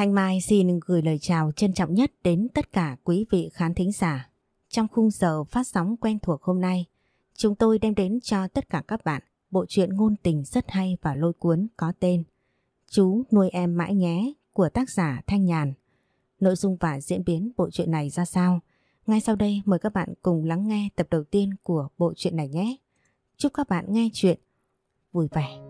Thanh Mai xin gửi lời chào trân trọng nhất đến tất cả quý vị khán thính giả. Trong khung giờ phát sóng quen thuộc hôm nay, chúng tôi đem đến cho tất cả các bạn bộ truyện ngôn tình rất hay và lôi cuốn có tên Chú nuôi em mãi nhé của tác giả Thanh Nhàn. Nội dung và diễn biến bộ truyện này ra sao? Ngay sau đây mời các bạn cùng lắng nghe tập đầu tiên của bộ truyện này nhé. Chúc các bạn nghe chuyện vui vẻ.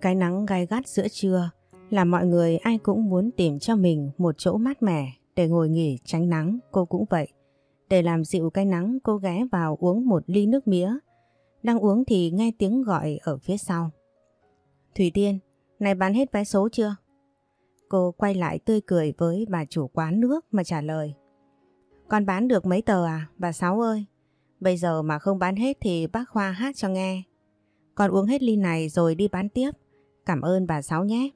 Cái nắng gai gắt giữa trưa là mọi người ai cũng muốn tìm cho mình một chỗ mát mẻ để ngồi nghỉ tránh nắng, cô cũng vậy. Để làm dịu cái nắng cô ghé vào uống một ly nước mía. Đang uống thì nghe tiếng gọi ở phía sau. Thủy Tiên, này bán hết vé số chưa? Cô quay lại tươi cười với bà chủ quán nước mà trả lời. Con bán được mấy tờ à, bà Sáu ơi? Bây giờ mà không bán hết thì bác Khoa hát cho nghe. Con uống hết ly này rồi đi bán tiếp. Cảm ơn bà Sáu nhé.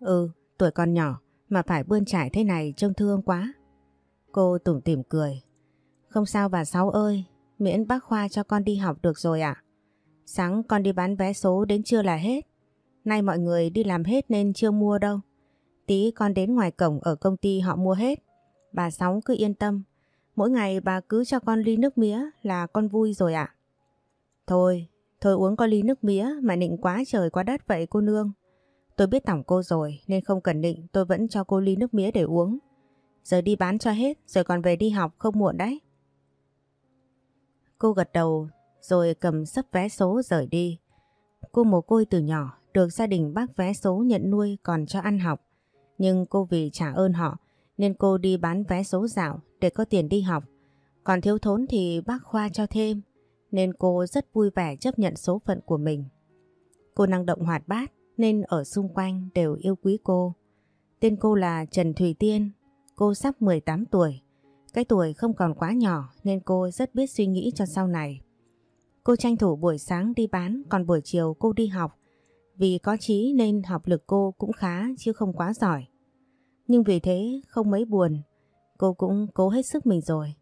Ừ, tuổi con nhỏ mà phải bươn trải thế này trông thương quá. Cô tủm tỉm cười. Không sao bà Sáu ơi, miễn bác Khoa cho con đi học được rồi ạ. Sáng con đi bán vé số đến trưa là hết. Nay mọi người đi làm hết nên chưa mua đâu. Tí con đến ngoài cổng ở công ty họ mua hết. Bà Sáu cứ yên tâm. Mỗi ngày bà cứ cho con ly nước mía là con vui rồi ạ. Thôi, thôi uống có ly nước mía mà nịnh quá trời quá đất vậy cô nương. Tôi biết tổng cô rồi, nên không cần định tôi vẫn cho cô ly nước mía để uống. Giờ đi bán cho hết, rồi còn về đi học, không muộn đấy. Cô gật đầu, rồi cầm sấp vé số rời đi. Cô mồ côi từ nhỏ, được gia đình bác vé số nhận nuôi còn cho ăn học. Nhưng cô vì trả ơn họ, nên cô đi bán vé số dạo để có tiền đi học. Còn thiếu thốn thì bác Khoa cho thêm nên cô rất vui vẻ chấp nhận số phận của mình. Cô năng động hoạt bát nên ở xung quanh đều yêu quý cô. Tên cô là Trần Thùy Tiên, cô sắp 18 tuổi. Cái tuổi không còn quá nhỏ nên cô rất biết suy nghĩ cho sau này. Cô tranh thủ buổi sáng đi bán còn buổi chiều cô đi học. Vì có trí nên học lực cô cũng khá chứ không quá giỏi. Nhưng vì thế không mấy buồn, cô cũng cố hết sức mình rồi.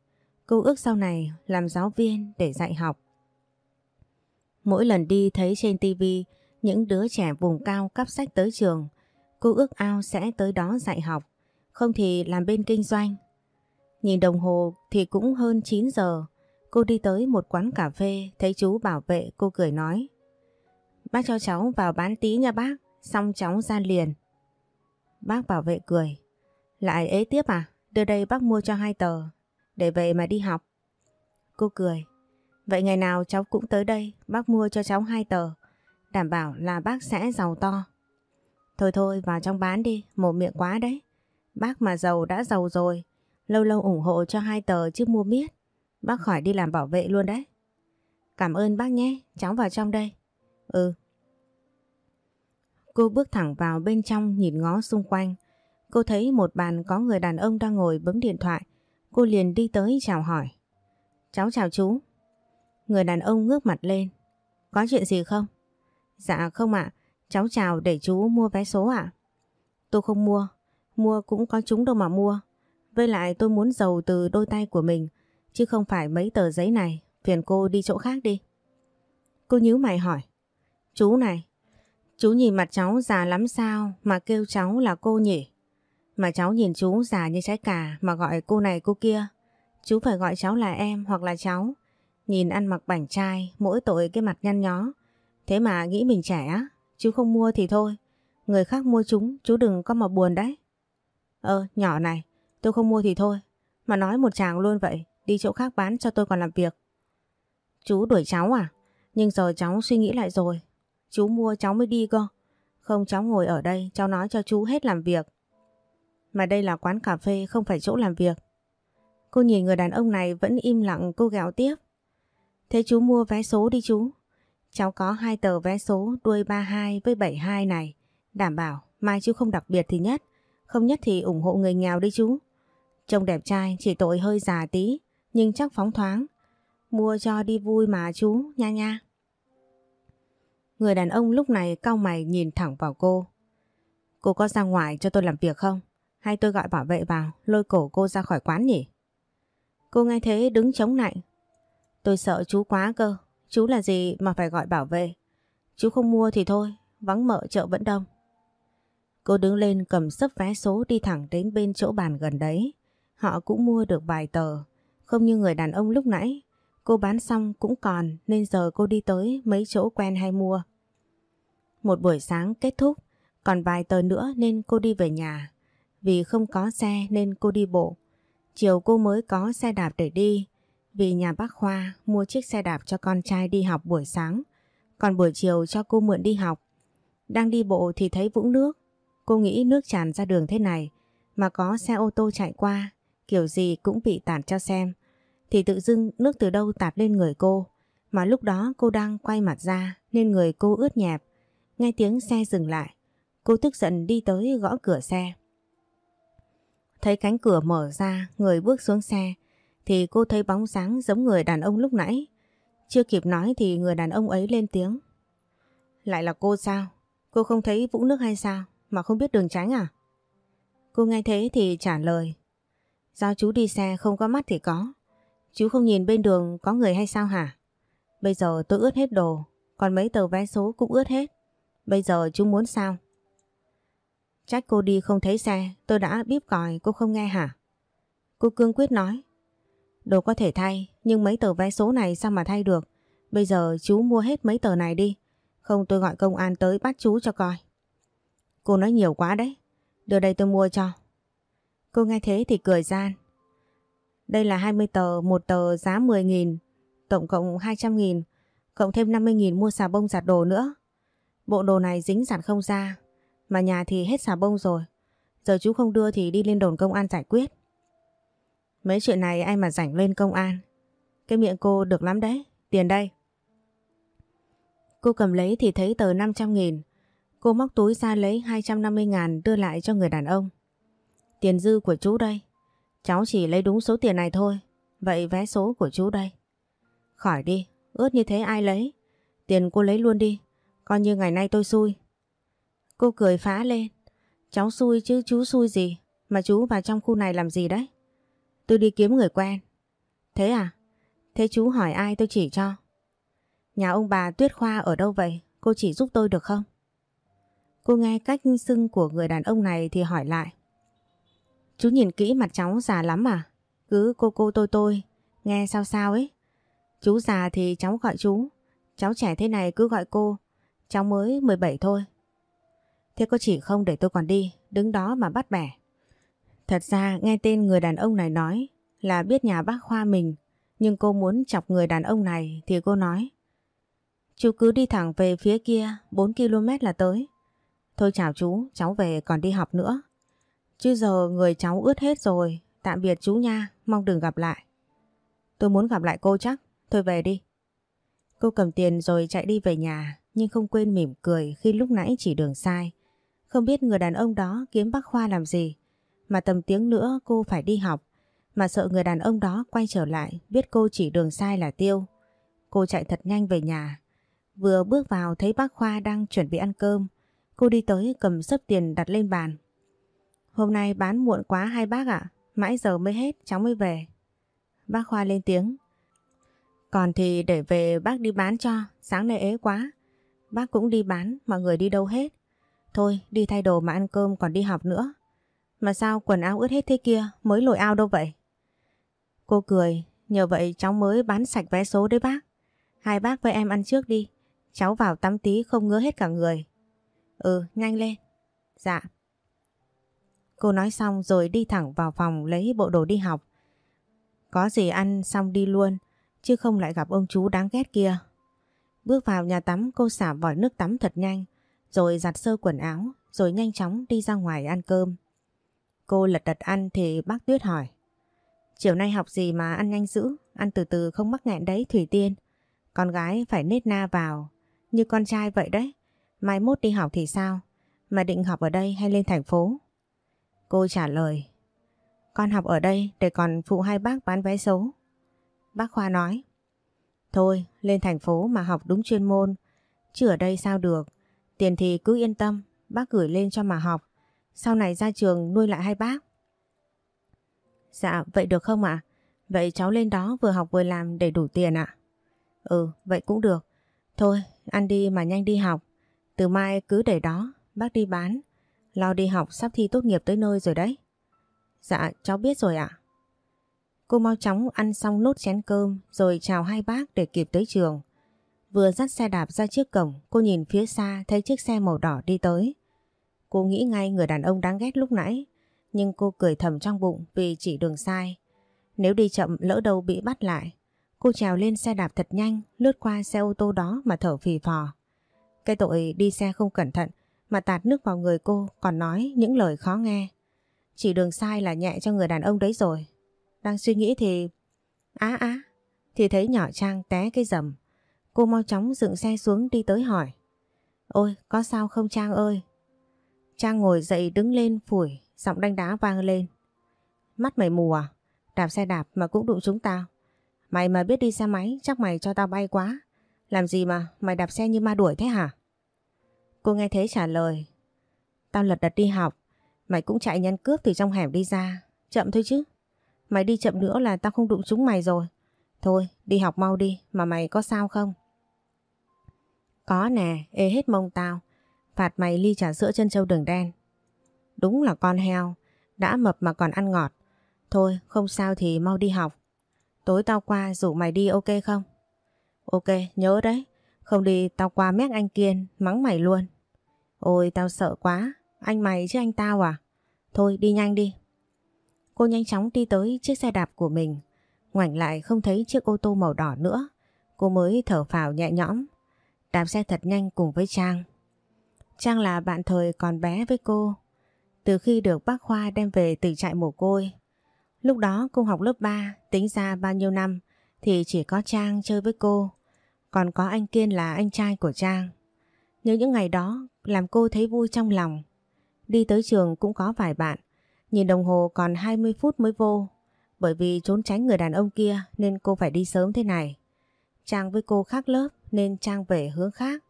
Cô ước sau này làm giáo viên để dạy học. Mỗi lần đi thấy trên tivi những đứa trẻ vùng cao cắp sách tới trường, cô ước ao sẽ tới đó dạy học, không thì làm bên kinh doanh. Nhìn đồng hồ thì cũng hơn 9 giờ, cô đi tới một quán cà phê, thấy chú bảo vệ cô cười nói. Bác cho cháu vào bán tí nha bác, xong cháu ra liền. Bác bảo vệ cười. Lại ế tiếp à? Đưa đây bác mua cho hai tờ, để về mà đi học. Cô cười. Vậy ngày nào cháu cũng tới đây, bác mua cho cháu hai tờ, đảm bảo là bác sẽ giàu to. Thôi thôi vào trong bán đi, mồm miệng quá đấy. Bác mà giàu đã giàu rồi, lâu lâu ủng hộ cho hai tờ chứ mua miết. Bác khỏi đi làm bảo vệ luôn đấy. Cảm ơn bác nhé, cháu vào trong đây. Ừ. Cô bước thẳng vào bên trong nhìn ngó xung quanh. Cô thấy một bàn có người đàn ông đang ngồi bấm điện thoại. Cô liền đi tới chào hỏi. Cháu chào chú. Người đàn ông ngước mặt lên. Có chuyện gì không? Dạ không ạ, cháu chào để chú mua vé số ạ. Tôi không mua, mua cũng có chúng đâu mà mua. Với lại tôi muốn giàu từ đôi tay của mình, chứ không phải mấy tờ giấy này, phiền cô đi chỗ khác đi. Cô nhíu mày hỏi, chú này, chú nhìn mặt cháu già lắm sao mà kêu cháu là cô nhỉ? Mà cháu nhìn chú già như trái cà mà gọi cô này cô kia, chú phải gọi cháu là em hoặc là cháu. Nhìn ăn mặc bảnh trai, mỗi tội cái mặt nhăn nhó, Thế mà nghĩ mình trẻ á, chú không mua thì thôi. Người khác mua chúng, chú đừng có mà buồn đấy. Ơ, nhỏ này, tôi không mua thì thôi. Mà nói một chàng luôn vậy, đi chỗ khác bán cho tôi còn làm việc. Chú đuổi cháu à? Nhưng giờ cháu suy nghĩ lại rồi. Chú mua cháu mới đi cơ. Không cháu ngồi ở đây, cháu nói cho chú hết làm việc. Mà đây là quán cà phê, không phải chỗ làm việc. Cô nhìn người đàn ông này vẫn im lặng cô gẹo tiếp. Thế chú mua vé số đi chú. Cháu có hai tờ vé số đuôi 32 với 72 này. Đảm bảo mai chú không đặc biệt thì nhất. Không nhất thì ủng hộ người nghèo đi chú. Trông đẹp trai chỉ tội hơi già tí nhưng chắc phóng thoáng. Mua cho đi vui mà chú nha nha. Người đàn ông lúc này cau mày nhìn thẳng vào cô. Cô có ra ngoài cho tôi làm việc không? Hay tôi gọi bảo vệ vào lôi cổ cô ra khỏi quán nhỉ? Cô nghe thế đứng chống lại. Tôi sợ chú quá cơ. Chú là gì mà phải gọi bảo vệ. Chú không mua thì thôi, vắng mợ chợ vẫn đông. Cô đứng lên cầm sấp vé số đi thẳng đến bên chỗ bàn gần đấy. Họ cũng mua được vài tờ. Không như người đàn ông lúc nãy. Cô bán xong cũng còn nên giờ cô đi tới mấy chỗ quen hay mua. Một buổi sáng kết thúc, còn vài tờ nữa nên cô đi về nhà. Vì không có xe nên cô đi bộ. Chiều cô mới có xe đạp để đi. Vì nhà bác Khoa mua chiếc xe đạp cho con trai đi học buổi sáng. Còn buổi chiều cho cô mượn đi học. Đang đi bộ thì thấy vũng nước. Cô nghĩ nước tràn ra đường thế này, mà có xe ô tô chạy qua, kiểu gì cũng bị tạt cho xem. Thì tự dưng nước từ đâu tạt lên người cô mà lúc đó cô đang quay mặt ra nên người cô ướt nhẹp. Nghe tiếng xe dừng lại, cô tức giận đi tới gõ cửa xe. Thấy cánh cửa mở ra người bước xuống xe thì cô thấy bóng dáng giống người đàn ông lúc nãy. Chưa kịp nói thì người đàn ông ấy lên tiếng. Lại là cô sao? Cô không thấy vũng nước hay sao? Mà không biết đường tránh à? Cô nghe thế thì trả lời. Do chú đi xe không có mắt thì có. Chú không nhìn bên đường có người hay sao hả? Bây giờ tôi ướt hết đồ, còn mấy tờ vé số cũng ướt hết. Bây giờ chú muốn sao? Trách cô đi không thấy xe, tôi đã bíp còi cô không nghe hả? Cô cương quyết nói. Đồ có thể thay, nhưng mấy tờ vé số này sao mà thay được? Bây giờ chú mua hết mấy tờ này đi, không tôi gọi công an tới bắt chú cho coi. Cô nói nhiều quá đấy, đưa đây tôi mua cho. Cô nghe thế thì cười gian. Đây là 20 tờ, một tờ giá 10.000, tổng cộng 200.000, cộng thêm 50.000 mua xà bông giặt đồ nữa. Bộ đồ này dính giặt không ra, mà nhà thì hết xà bông rồi. Giờ chú không đưa thì đi lên đồn công an giải quyết. Mấy chuyện này ai mà rảnh lên công an. Cái miệng cô được lắm đấy, tiền đây. Cô cầm lấy thì thấy tờ 500 nghìn. Cô móc túi ra lấy 250 ngàn đưa lại cho người đàn ông. Tiền dư của chú đây. Cháu chỉ lấy đúng số tiền này thôi. Vậy vé số của chú đây. Khỏi đi, ướt như thế ai lấy. Tiền cô lấy luôn đi. Coi như ngày nay tôi xui. Cô cười phá lên. Cháu xui chứ chú xui gì. Mà chú vào trong khu này làm gì đấy? Tôi đi kiếm người quen. Thế à? Thế chú hỏi ai tôi chỉ cho. Nhà ông bà Tuyết Khoa ở đâu vậy? Cô chỉ giúp tôi được không? Cô nghe cách xưng của người đàn ông này thì hỏi lại. Chú nhìn kỹ mặt cháu già lắm à? Cứ cô cô tôi tôi, nghe sao sao ấy. Chú già thì cháu gọi chú, cháu trẻ thế này cứ gọi cô, cháu mới 17 thôi. Thế có chỉ không để tôi còn đi, đứng đó mà bắt bẻ. Thật ra nghe tên người đàn ông này nói là biết nhà bác Khoa mình, nhưng cô muốn chọc người đàn ông này thì cô nói. Chú cứ đi thẳng về phía kia 4 km là tới. Thôi chào chú, cháu về còn đi học nữa. Chứ giờ người cháu ướt hết rồi, tạm biệt chú nha, mong đừng gặp lại. Tôi muốn gặp lại cô chắc, thôi về đi. Cô cầm tiền rồi chạy đi về nhà, nhưng không quên mỉm cười khi lúc nãy chỉ đường sai. Không biết người đàn ông đó kiếm bác Khoa làm gì, mà tầm tiếng nữa cô phải đi học, mà sợ người đàn ông đó quay trở lại biết cô chỉ đường sai là tiêu. Cô chạy thật nhanh về nhà, vừa bước vào thấy bác Khoa đang chuẩn bị ăn cơm, cô đi tới cầm sấp tiền đặt lên bàn. Hôm nay bán muộn quá hai bác ạ, mãi giờ mới hết cháu mới về. Bác Khoa lên tiếng. Còn thì để về bác đi bán cho, sáng nay ế quá. Bác cũng đi bán, mọi người đi đâu hết. Thôi đi thay đồ mà ăn cơm còn đi học nữa. Mà sao quần áo ướt hết thế kia mới lội ao đâu vậy? Cô cười, nhờ vậy cháu mới bán sạch vé số đấy bác. Hai bác với em ăn trước đi, cháu vào tắm tí không ngứa hết cả người. Ừ, nhanh lên. Dạ. Cô nói xong rồi đi thẳng vào phòng lấy bộ đồ đi học. Có gì ăn xong đi luôn, chứ không lại gặp ông chú đáng ghét kia. Bước vào nhà tắm cô xả vòi nước tắm thật nhanh, rồi giặt sơ quần áo, rồi nhanh chóng đi ra ngoài ăn cơm. Cô lật đật ăn thì bác Tuyết hỏi. Chiều nay học gì mà ăn nhanh dữ, ăn từ từ không mắc nghẹn đấy Thủy Tiên. Con gái phải nết na vào, như con trai vậy đấy. Mai mốt đi học thì sao? Mà định học ở đây hay lên thành phố? Cô trả lời. Con học ở đây để còn phụ hai bác bán vé số. Bác Khoa nói. Thôi, lên thành phố mà học đúng chuyên môn. Chứ ở đây sao được. Tiền thì cứ yên tâm, bác gửi lên cho mà học. Sau này ra trường nuôi lại hai bác. Dạ, vậy được không ạ? Vậy cháu lên đó vừa học vừa làm để đủ tiền ạ? Ừ, vậy cũng được. Thôi, ăn đi mà nhanh đi học. Từ mai cứ để đó, bác đi bán. Lo đi học sắp thi tốt nghiệp tới nơi rồi đấy. Dạ, cháu biết rồi ạ. Cô mau chóng ăn xong nốt chén cơm rồi chào hai bác để kịp tới trường. Vừa dắt xe đạp ra trước cổng, cô nhìn phía xa thấy chiếc xe màu đỏ đi tới. Cô nghĩ ngay người đàn ông đáng ghét lúc nãy, nhưng cô cười thầm trong bụng vì chỉ đường sai. Nếu đi chậm lỡ đâu bị bắt lại, cô trèo lên xe đạp thật nhanh, lướt qua xe ô tô đó mà thở phì phò. Cái tội đi xe không cẩn thận mà tạt nước vào người cô còn nói những lời khó nghe. Chỉ đường sai là nhẹ cho người đàn ông đấy rồi. Đang suy nghĩ thì... Á á, thì thấy nhỏ Trang té cái rầm. Cô mau chóng dựng xe xuống đi tới hỏi. Ôi, có sao không Trang ơi? Trang ngồi dậy đứng lên phủi, giọng đanh đá vang lên. Mắt mày mù à? Đạp xe đạp mà cũng đụng chúng tao. Mày mà biết đi xe máy chắc mày cho tao bay quá. Làm gì mà mày đạp xe như ma đuổi thế hả? Cô nghe thế trả lời. Tao lật đật đi học. Mày cũng chạy nhân cướp từ trong hẻm đi ra. Chậm thôi chứ. Mày đi chậm nữa là tao không đụng chúng mày rồi. Thôi đi học mau đi mà mày có sao không? Có nè, ê hết mông tao. Phạt mày ly trà sữa chân châu đường đen. Đúng là con heo. Đã mập mà còn ăn ngọt. Thôi không sao thì mau đi học. Tối tao qua rủ mày đi ok không? Ok, nhớ đấy. Không đi tao qua mét anh Kiên, mắng mày luôn. Ôi tao sợ quá, anh mày chứ anh tao à? Thôi đi nhanh đi. Cô nhanh chóng đi tới chiếc xe đạp của mình. Ngoảnh lại không thấy chiếc ô tô màu đỏ nữa. Cô mới thở phào nhẹ nhõm. Đạp xe thật nhanh cùng với Trang. Trang là bạn thời còn bé với cô. Từ khi được bác Khoa đem về từ trại mồ côi. Lúc đó cô học lớp 3, tính ra bao nhiêu năm thì chỉ có Trang chơi với cô. Còn có anh Kiên là anh trai của Trang. Nhớ những ngày đó làm cô thấy vui trong lòng. Đi tới trường cũng có vài bạn. Nhìn đồng hồ còn 20 phút mới vô. Bởi vì trốn tránh người đàn ông kia nên cô phải đi sớm thế này. Trang với cô khác lớp nên Trang về hướng khác.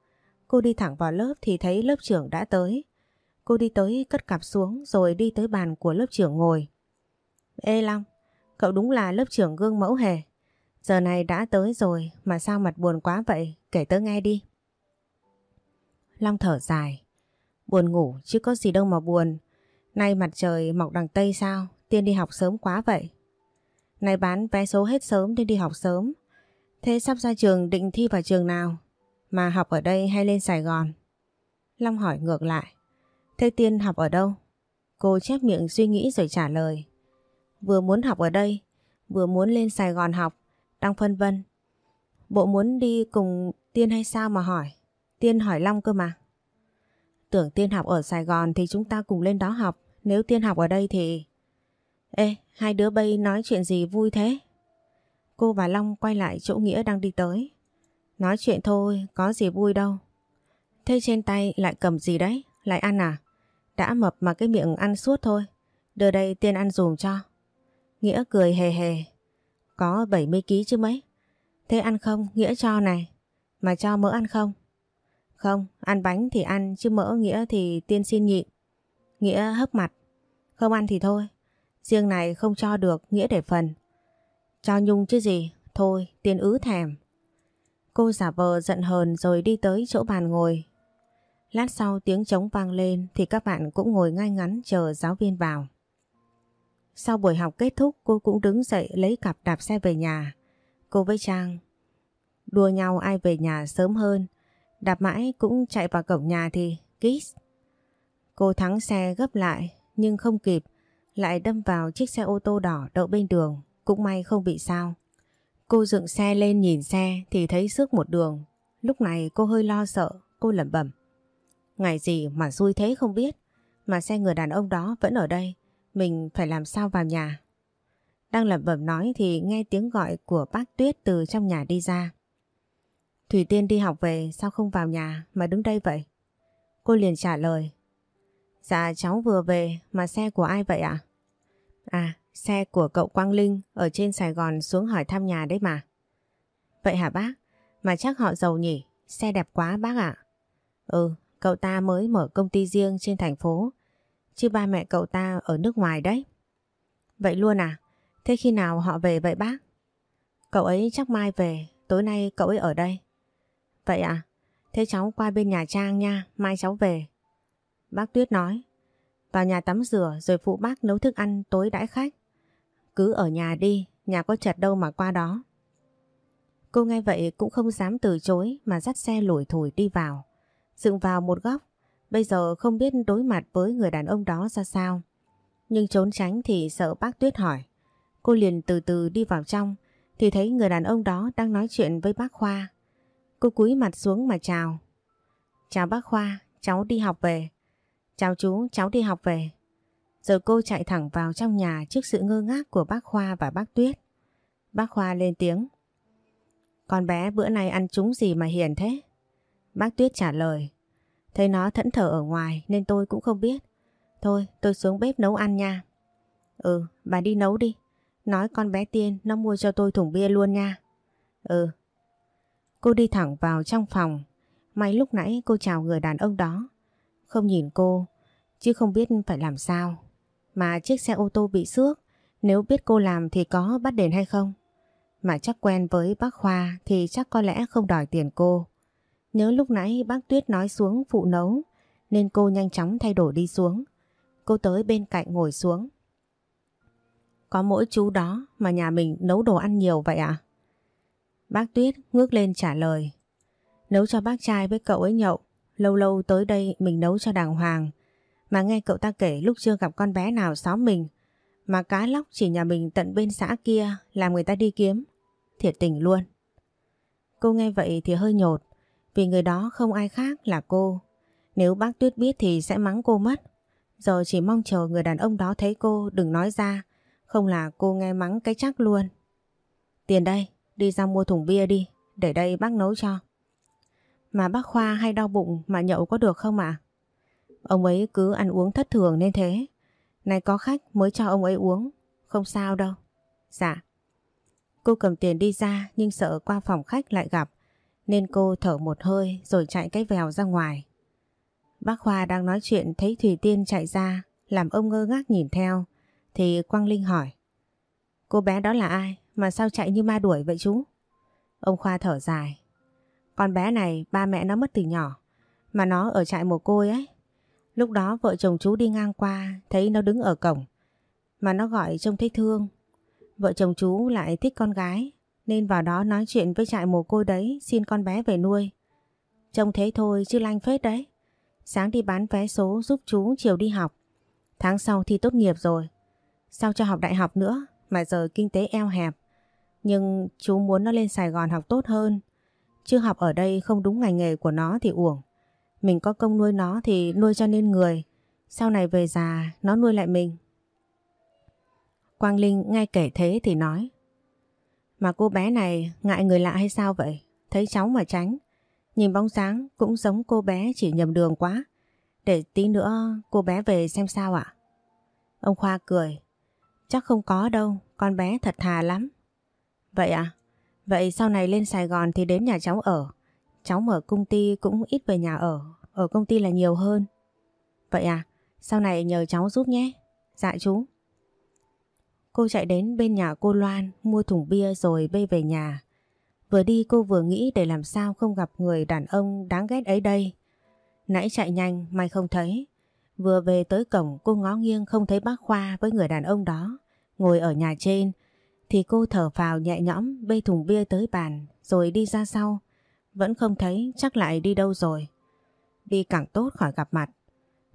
Cô đi thẳng vào lớp thì thấy lớp trưởng đã tới. Cô đi tới cất cặp xuống rồi đi tới bàn của lớp trưởng ngồi. Ê Long, cậu đúng là lớp trưởng gương mẫu hề. Giờ này đã tới rồi mà sao mặt buồn quá vậy, kể tớ nghe đi. Long thở dài. Buồn ngủ chứ có gì đâu mà buồn. Nay mặt trời mọc đằng Tây sao, tiên đi học sớm quá vậy. Này bán vé số hết sớm nên đi học sớm. Thế sắp ra trường định thi vào trường nào? Mà học ở đây hay lên Sài Gòn? Long hỏi ngược lại. Thế Tiên học ở đâu? Cô chép miệng suy nghĩ rồi trả lời. Vừa muốn học ở đây, vừa muốn lên Sài Gòn học, đang phân vân. Bộ muốn đi cùng Tiên hay sao mà hỏi? Tiên hỏi Long cơ mà. Tưởng Tiên học ở Sài Gòn thì chúng ta cùng lên đó học. Nếu Tiên học ở đây thì... Ê, hai đứa bay nói chuyện gì vui thế? Cô và Long quay lại chỗ Nghĩa đang đi tới. Nói chuyện thôi, có gì vui đâu. Thế trên tay lại cầm gì đấy? Lại ăn à? Đã mập mà cái miệng ăn suốt thôi. Đưa đây Tiên ăn dùm cho. Nghĩa cười hề hề. Có 70 ký chứ mấy. Thế ăn không? Nghĩa cho này. Mà cho mỡ ăn không? Không, ăn bánh thì ăn chứ mỡ Nghĩa thì tiên xin nhịn. Nghĩa hấp mặt. Không ăn thì thôi. Riêng này không cho được, Nghĩa để phần. Cho Nhung chứ gì, thôi tiên ứ thèm. Cô giả vờ giận hờn rồi đi tới chỗ bàn ngồi. Lát sau tiếng trống vang lên thì các bạn cũng ngồi ngay ngắn chờ giáo viên vào. Sau buổi học kết thúc cô cũng đứng dậy lấy cặp đạp xe về nhà. Cô với Trang đua nhau ai về nhà sớm hơn. Đạp mãi cũng chạy vào cổng nhà thì kiss. Cô thắng xe gấp lại nhưng không kịp lại đâm vào chiếc xe ô tô đỏ đậu bên đường. Cũng may không bị sao. Cô dựng xe lên nhìn xe thì thấy xước một đường. Lúc này cô hơi lo sợ, cô lẩm bẩm. Ngày gì mà xui thế không biết, mà xe người đàn ông đó vẫn ở đây. Mình phải làm sao vào nhà? Đang lẩm bẩm nói thì nghe tiếng gọi của bác Tuyết từ trong nhà đi ra. Thủy Tiên đi học về sao không vào nhà mà đứng đây vậy? Cô liền trả lời. Dạ cháu vừa về mà xe của ai vậy ạ? À? Xe của cậu Quang Linh ở trên Sài Gòn xuống hỏi thăm nhà đấy mà. Vậy hả bác? Mà chắc họ giàu nhỉ? Xe đẹp quá bác ạ. Ừ, cậu ta mới mở công ty riêng trên thành phố chứ ba mẹ cậu ta ở nước ngoài đấy. Vậy luôn à? Thế khi nào họ về vậy bác? Cậu ấy chắc mai về, tối nay cậu ấy ở đây. Vậy à? Thế cháu qua bên nhà Trang nha, mai cháu về. Bác Tuyết nói. Vào nhà tắm rửa rồi phụ bác nấu thức ăn tối đãi khách. Cứ ở nhà đi, nhà có chật đâu mà qua đó. Cô nghe vậy cũng không dám từ chối mà dắt xe lủi thủi đi vào. Dựng vào một góc, bây giờ không biết đối mặt với người đàn ông đó ra sao. Nhưng trốn tránh thì sợ bác Tuyết hỏi. Cô liền từ từ đi vào trong thì thấy người đàn ông đó đang nói chuyện với bác Khoa. Cô cúi mặt xuống mà chào. Chào bác Khoa, cháu đi học về. Chào chú, cháu đi học về. Rồi cô chạy thẳng vào trong nhà trước sự ngơ ngác của bác Khoa và bác Tuyết. Bác Khoa lên tiếng. Con bé bữa nay ăn trúng gì mà hiền thế? Bác Tuyết trả lời. Thấy nó thẫn thờ ở ngoài nên tôi cũng không biết. Thôi tôi xuống bếp nấu ăn nha. Ừ, bà đi nấu đi. Nói con bé Tiên nó mua cho tôi thùng bia luôn nha. Ừ. Cô đi thẳng vào trong phòng. May lúc nãy cô chào người đàn ông đó. Không nhìn cô, chứ không biết phải làm sao. Mà chiếc xe ô tô bị xước, nếu biết cô làm thì có bắt đền hay không? Mà chắc quen với bác Khoa thì chắc có lẽ không đòi tiền cô. Nhớ lúc nãy bác Tuyết nói xuống phụ nấu, nên cô nhanh chóng thay đổi đi xuống. Cô tới bên cạnh ngồi xuống. Có mỗi chú đó mà nhà mình nấu đồ ăn nhiều vậy à? Bác Tuyết ngước lên trả lời. Nấu cho bác trai với cậu ấy nhậu, lâu lâu tới đây mình nấu cho đàng hoàng. Mà nghe cậu ta kể lúc chưa gặp con bé nào xóm mình, mà cá lóc chỉ nhà mình tận bên xã kia làm người ta đi kiếm. Thiệt tình luôn. Cô nghe vậy thì hơi nhột, vì người đó không ai khác là cô. Nếu bác Tuyết biết thì sẽ mắng cô mất. Giờ chỉ mong chờ người đàn ông đó thấy cô đừng nói ra, không là cô nghe mắng cái chắc luôn. Tiền đây, đi ra mua thùng bia đi, để đây bác nấu cho. Mà bác Khoa hay đau bụng mà nhậu có được không ạ? Ông ấy cứ ăn uống thất thường nên thế. Này có khách mới cho ông ấy uống, không sao đâu. Dạ. Cô cầm tiền đi ra nhưng sợ qua phòng khách lại gặp nên cô thở một hơi rồi chạy cái vèo ra ngoài. Bác Khoa đang nói chuyện thấy Thủy Tiên chạy ra làm ông ngơ ngác nhìn theo thì Quang Linh hỏi Cô bé đó là ai mà sao chạy như ma đuổi vậy chú? Ông Khoa thở dài Con bé này ba mẹ nó mất từ nhỏ mà nó ở trại mồ côi ấy. Lúc đó vợ chồng chú đi ngang qua, thấy nó đứng ở cổng, mà nó gọi trông thấy thương. Vợ chồng chú lại thích con gái, nên vào đó nói chuyện với trại mồ côi đấy, xin con bé về nuôi. Trông thế thôi chứ lanh phết đấy. Sáng đi bán vé số giúp chú chiều đi học. Tháng sau thi tốt nghiệp rồi. Sao cho học đại học nữa, mà giờ kinh tế eo hẹp. Nhưng chú muốn nó lên Sài Gòn học tốt hơn. Chứ học ở đây không đúng ngành nghề của nó thì uổng. Mình có công nuôi nó thì nuôi cho nên người. Sau này về già nó nuôi lại mình. Quang Linh ngay kể thế thì nói. Mà cô bé này ngại người lạ hay sao vậy? Thấy cháu mà tránh. Nhìn bóng dáng cũng giống cô bé chỉ nhầm đường quá. Để tí nữa cô bé về xem sao ạ? Ông Khoa cười. Chắc không có đâu, con bé thật thà lắm. Vậy à? Vậy sau này lên Sài Gòn thì đến nhà cháu ở. Cháu mở công ty cũng ít về nhà ở, ở công ty là nhiều hơn. Vậy à? Sau này nhờ cháu giúp nhé. Dạ chú. Cô chạy đến bên nhà cô Loan mua thùng bia rồi bê về nhà. Vừa đi cô vừa nghĩ để làm sao không gặp người đàn ông đáng ghét ấy đây. Nãy chạy nhanh may không thấy. Vừa về tới cổng cô ngó nghiêng không thấy bác Khoa với người đàn ông đó ngồi ở nhà trên thì cô thở phào nhẹ nhõm bê thùng bia tới bàn rồi đi ra sau. Vẫn không thấy chắc lại đi đâu rồi. Đi càng tốt khỏi gặp mặt.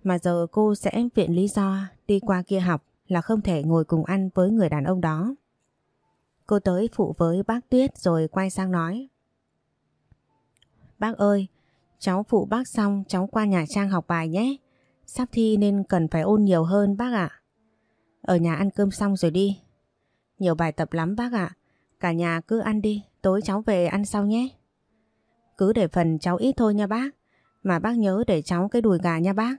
Mà giờ cô sẽ viện lý do đi qua kia học là không thể ngồi cùng ăn với người đàn ông đó. Cô tới phụ với bác Tuyết rồi quay sang nói. Bác ơi, cháu phụ bác xong cháu qua nhà Trang học bài nhé. Sắp thi nên cần phải ôn nhiều hơn bác ạ. Ở nhà ăn cơm xong rồi đi. Nhiều bài tập lắm bác ạ. Cả nhà cứ ăn đi, tối cháu về ăn sau nhé. Cứ để phần cháu ít thôi nha bác. Mà bác nhớ để cháu cái đùi gà nha bác.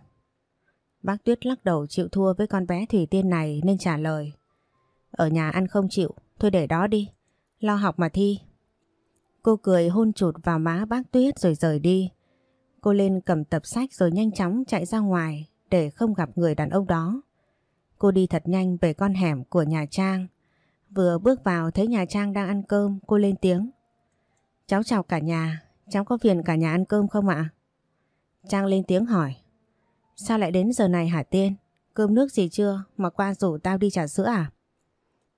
Bác Tuyết lắc đầu chịu thua với con bé Thủy Tiên này nên trả lời. Ở nhà ăn không chịu, thôi để đó đi. Lo học mà thi. Cô cười hôn chụt vào má bác Tuyết rồi rời đi. Cô lên cầm tập sách rồi nhanh chóng chạy ra ngoài để không gặp người đàn ông đó. Cô đi thật nhanh về con hẻm của nhà Trang. Vừa bước vào thấy nhà Trang đang ăn cơm, cô lên tiếng. Cháu chào cả nhà, cháu có phiền cả nhà ăn cơm không ạ? Trang lên tiếng hỏi. Sao lại đến giờ này hả Tiên? Cơm nước gì chưa mà qua rủ tao đi trà sữa à?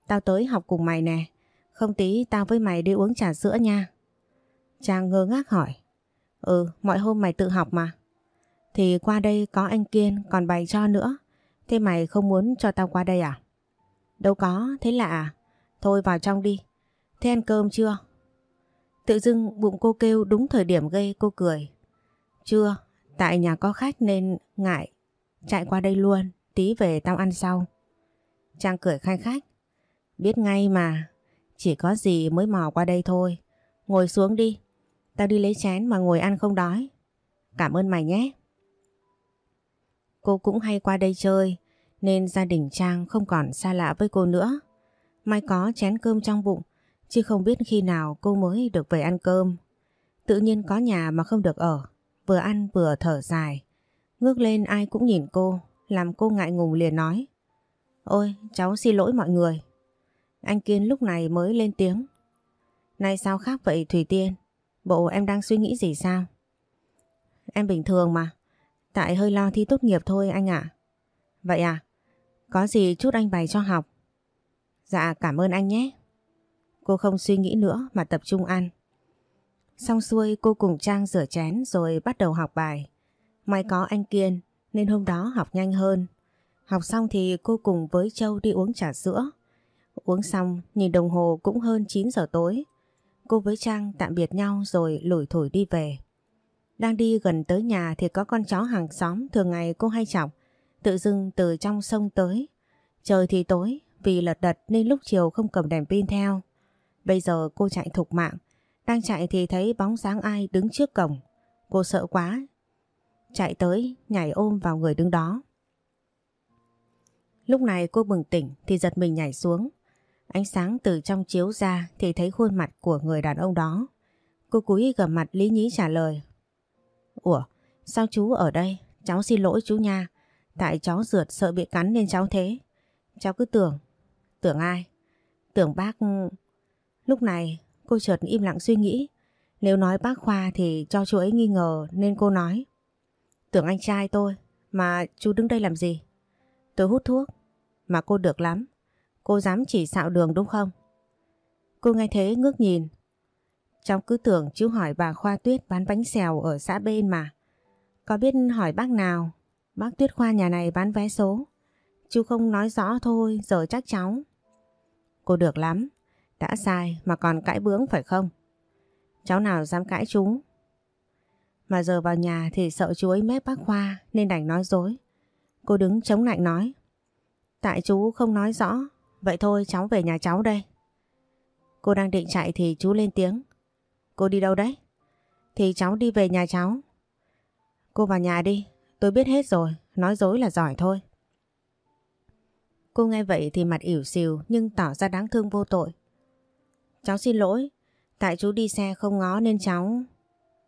Tao tới học cùng mày nè, không tí tao với mày đi uống trà sữa nha. Trang ngơ ngác hỏi. Ừ, mọi hôm mày tự học mà. Thì qua đây có anh Kiên còn bày cho nữa. Thế mày không muốn cho tao qua đây à? Đâu có, thế lạ à? Thôi vào trong đi. Thế ăn cơm chưa? Tự dưng bụng cô kêu đúng thời điểm gây cô cười. Chưa, tại nhà có khách nên ngại. Chạy qua đây luôn, tí về tao ăn sau. Trang cười khai khách. Biết ngay mà, chỉ có gì mới mò qua đây thôi. Ngồi xuống đi, tao đi lấy chén mà ngồi ăn không đói. Cảm ơn mày nhé. Cô cũng hay qua đây chơi, nên gia đình Trang không còn xa lạ với cô nữa. Mai có chén cơm trong bụng, chứ không biết khi nào cô mới được về ăn cơm. Tự nhiên có nhà mà không được ở, vừa ăn vừa thở dài. Ngước lên ai cũng nhìn cô, làm cô ngại ngùng liền nói. Ôi, cháu xin lỗi mọi người. Anh Kiên lúc này mới lên tiếng. nay sao khác vậy Thủy Tiên? Bộ em đang suy nghĩ gì sao? Em bình thường mà. Tại hơi lo thi tốt nghiệp thôi anh ạ. Vậy à? Có gì chút anh bày cho học. Dạ cảm ơn anh nhé. Cô không suy nghĩ nữa mà tập trung ăn. Xong xuôi, cô cùng Trang rửa chén rồi bắt đầu học bài. May có anh Kiên, nên hôm đó học nhanh hơn. Học xong thì cô cùng với Châu đi uống trà sữa. Uống xong, nhìn đồng hồ cũng hơn 9 giờ tối. Cô với Trang tạm biệt nhau rồi lủi thổi đi về. Đang đi gần tới nhà thì có con chó hàng xóm thường ngày cô hay chọc. Tự dưng từ trong sông tới. Trời thì tối, vì lật đật nên lúc chiều không cầm đèn pin theo. Bây giờ cô chạy thục mạng. Đang chạy thì thấy bóng dáng ai đứng trước cổng. Cô sợ quá. Chạy tới nhảy ôm vào người đứng đó. Lúc này cô bừng tỉnh thì giật mình nhảy xuống. Ánh sáng từ trong chiếu ra thì thấy khuôn mặt của người đàn ông đó. Cô cúi gầm mặt lý nhí trả lời. Ủa, sao chú ở đây? Cháu xin lỗi chú nha. Tại cháu rượt sợ bị cắn nên cháu thế. Cháu cứ tưởng. Tưởng ai? Tưởng bác... Lúc này cô chợt im lặng suy nghĩ. Nếu nói bác Khoa thì cho chú ấy nghi ngờ nên cô nói. Tưởng anh trai tôi. Mà chú đứng đây làm gì? Tôi hút thuốc. Mà cô được lắm. Cô dám chỉ xạo đường đúng không? Cô nghe thế ngước nhìn. Cháu cứ tưởng chú hỏi bà Khoa Tuyết bán bánh xèo ở xã bên mà. Có biết hỏi bác nào? Bác Tuyết Khoa nhà này bán vé số. Chú không nói rõ thôi, giờ chắc cháu. Cô được lắm. Đã sai mà còn cãi bướng phải không? Cháu nào dám cãi chú? Mà giờ vào nhà thì sợ chú ấy mép bác Khoa nên đành nói dối. Cô đứng chống lạnh nói. Tại chú không nói rõ Vậy thôi cháu về nhà cháu đây. Cô đang định chạy thì chú lên tiếng. Cô đi đâu đấy? Thì cháu đi về nhà cháu. Cô vào nhà đi, tôi biết hết rồi, nói dối là giỏi thôi. Cô nghe vậy thì mặt ỉu xìu nhưng tỏ ra đáng thương vô tội. Cháu xin lỗi, tại chú đi xe không ngó nên cháu...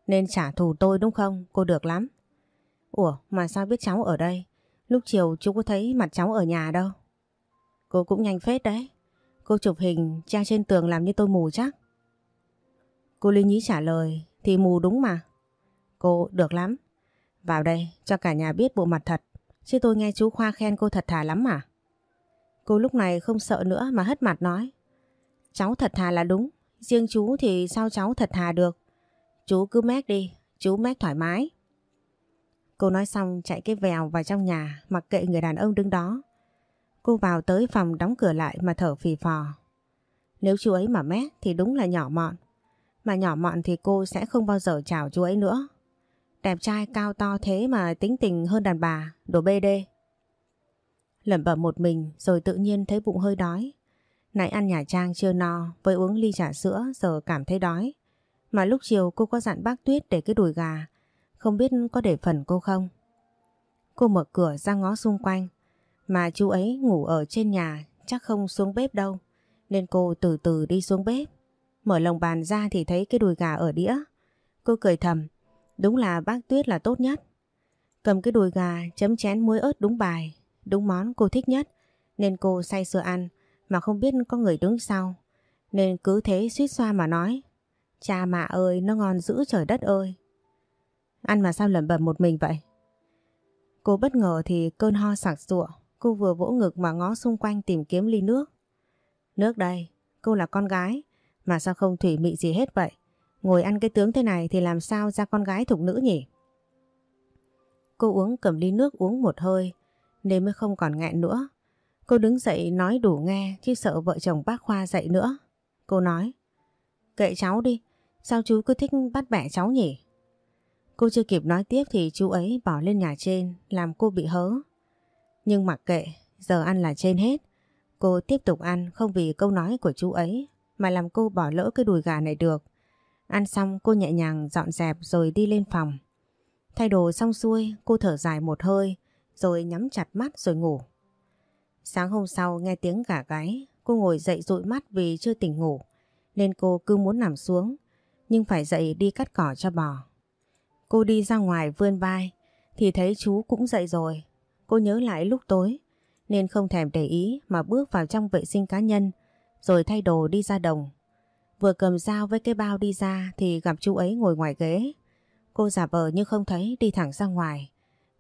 Nên trả thù tôi đúng không? Cô được lắm. Ủa mà sao biết cháu ở đây? Lúc chiều chú có thấy mặt cháu ở nhà đâu. Cô cũng nhanh phết đấy. Cô chụp hình treo trên tường làm như tôi mù chắc. Cô Linh Nhí trả lời thì mù đúng mà. Cô được lắm. Vào đây cho cả nhà biết bộ mặt thật. Chứ tôi nghe chú Khoa khen cô thật thà lắm mà. Cô lúc này không sợ nữa mà hất mặt nói. Cháu thật thà là đúng. Riêng chú thì sao cháu thật thà được. Chú cứ mét đi. Chú mét thoải mái. Cô nói xong chạy cái vèo vào trong nhà mặc kệ người đàn ông đứng đó. Cô vào tới phòng đóng cửa lại mà thở phì phò. Nếu chú ấy mà mét thì đúng là nhỏ mọn. Mà nhỏ mọn thì cô sẽ không bao giờ chào chú ấy nữa. Đẹp trai cao to thế mà tính tình hơn đàn bà, đồ bê đê. Lẩm bẩm một mình rồi tự nhiên thấy bụng hơi đói. Nãy ăn nhà Trang chưa no, với uống ly trà sữa, giờ cảm thấy đói. Mà lúc chiều cô có dặn bác Tuyết để cái đùi gà. Không biết có để phần cô không? Cô mở cửa ra ngó xung quanh. Mà chú ấy ngủ ở trên nhà, chắc không xuống bếp đâu. Nên cô từ từ đi xuống bếp. Mở lồng bàn ra thì thấy cái đùi gà ở đĩa. Cô cười thầm. Đúng là bác Tuyết là tốt nhất. Cầm cái đùi gà, chấm chén muối ớt đúng bài. Đúng món cô thích nhất. Nên cô say sưa ăn mà không biết có người đứng sau. Nên cứ thế suýt xoa mà nói. Cha mạ ơi, nó ngon dữ trời đất ơi. Ăn mà sao lẩm bẩm một mình vậy? Cô bất ngờ thì cơn ho sặc sụa. Cô vừa vỗ ngực mà ngó xung quanh tìm kiếm ly nước. Nước đây, cô là con gái. Mà sao không thủy mị gì hết vậy? Ngồi ăn cái tướng thế này thì làm sao ra con gái thục nữ nhỉ? Cô uống cầm ly nước uống một hơi nên mới không còn nghẹn nữa. Cô đứng dậy nói đủ nghe chứ sợ vợ chồng bác Khoa dậy nữa. Cô nói Kệ cháu đi, sao chú cứ thích bắt bẻ cháu nhỉ? Cô chưa kịp nói tiếp thì chú ấy bỏ lên nhà trên làm cô bị hớ. Nhưng mặc kệ, giờ ăn là trên hết. Cô tiếp tục ăn không vì câu nói của chú ấy mà làm cô bỏ lỡ cái đùi gà này được. Ăn xong cô nhẹ nhàng dọn dẹp rồi đi lên phòng. Thay đồ xong xuôi cô thở dài một hơi rồi nhắm chặt mắt rồi ngủ. Sáng hôm sau nghe tiếng gà gáy, cô ngồi dậy dụi mắt vì chưa tỉnh ngủ nên cô cứ muốn nằm xuống, nhưng phải dậy đi cắt cỏ cho bò. Cô đi ra ngoài vươn vai, thì thấy chú cũng dậy rồi. Cô nhớ lại lúc tối, nên không thèm để ý mà bước vào trong vệ sinh cá nhân, rồi thay đồ đi ra đồng. Vừa cầm dao với cái bao đi ra thì gặp chú ấy ngồi ngoài ghế. Cô giả vờ như không thấy đi thẳng ra ngoài,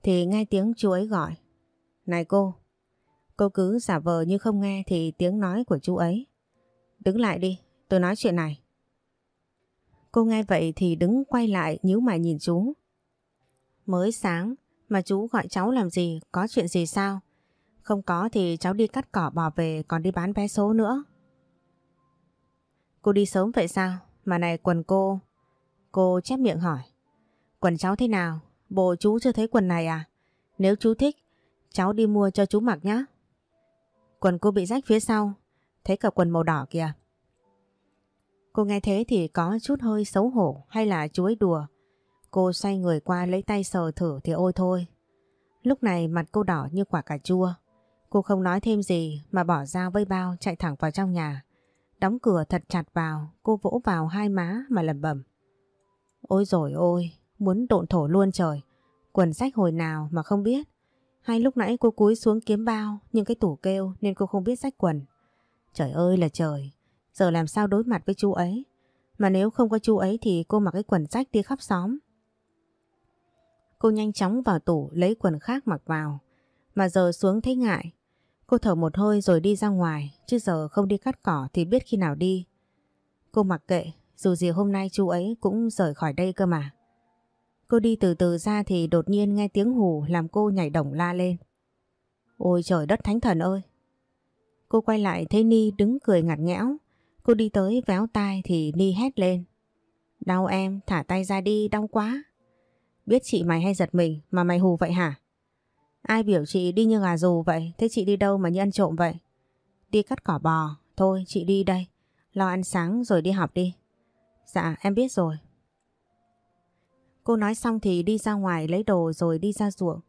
thì nghe tiếng chú ấy gọi. Này cô! Cô cứ giả vờ như không nghe thì tiếng nói của chú ấy. Đứng lại đi, tôi nói chuyện này. Cô nghe vậy thì đứng quay lại nhíu mày nhìn chú. Mới sáng mà chú gọi cháu làm gì, có chuyện gì sao? Không có thì cháu đi cắt cỏ bỏ về còn đi bán vé số nữa. Cô đi sớm vậy sao? Mà này quần cô... Cô chép miệng hỏi. Quần cháu thế nào? Bộ chú chưa thấy quần này à? Nếu chú thích, cháu đi mua cho chú mặc nhé. Quần cô bị rách phía sau, thấy cả quần màu đỏ kìa. Cô nghe thế thì có chút hơi xấu hổ hay là chú ấy đùa. Cô xoay người qua lấy tay sờ thử thì ôi thôi. Lúc này mặt cô đỏ như quả cà chua. Cô không nói thêm gì mà bỏ dao với bao chạy thẳng vào trong nhà. Đóng cửa thật chặt vào, cô vỗ vào hai má mà lẩm bẩm. Ôi rồi ôi, muốn độn thổ luôn trời. Quần sách hồi nào mà không biết. Hay lúc nãy cô cúi xuống kiếm bao nhưng cái tủ kêu nên cô không biết rách quần. Trời ơi là trời, giờ làm sao đối mặt với chú ấy. Mà nếu không có chú ấy thì cô mặc cái quần rách đi khắp xóm. Cô nhanh chóng vào tủ lấy quần khác mặc vào. Mà giờ xuống thấy ngại. Cô thở một hơi rồi đi ra ngoài, chứ giờ không đi cắt cỏ thì biết khi nào đi. Cô mặc kệ, dù gì hôm nay chú ấy cũng rời khỏi đây cơ mà. Cô đi từ từ ra thì đột nhiên nghe tiếng hù làm cô nhảy đồng la lên. Ôi trời đất thánh thần ơi! Cô quay lại thấy Ni đứng cười ngặt nghẽo. Cô đi tới véo tai thì Ni hét lên. Đau em, thả tay ra đi, đau quá. Biết chị mày hay giật mình mà mày hù vậy hả? Ai biểu chị đi như gà dù vậy, thế chị đi đâu mà như ăn trộm vậy? Đi cắt cỏ bò, thôi chị đi đây, lo ăn sáng rồi đi học đi. Dạ em biết rồi. Cô nói xong thì đi ra ngoài lấy đồ rồi đi ra ruộng.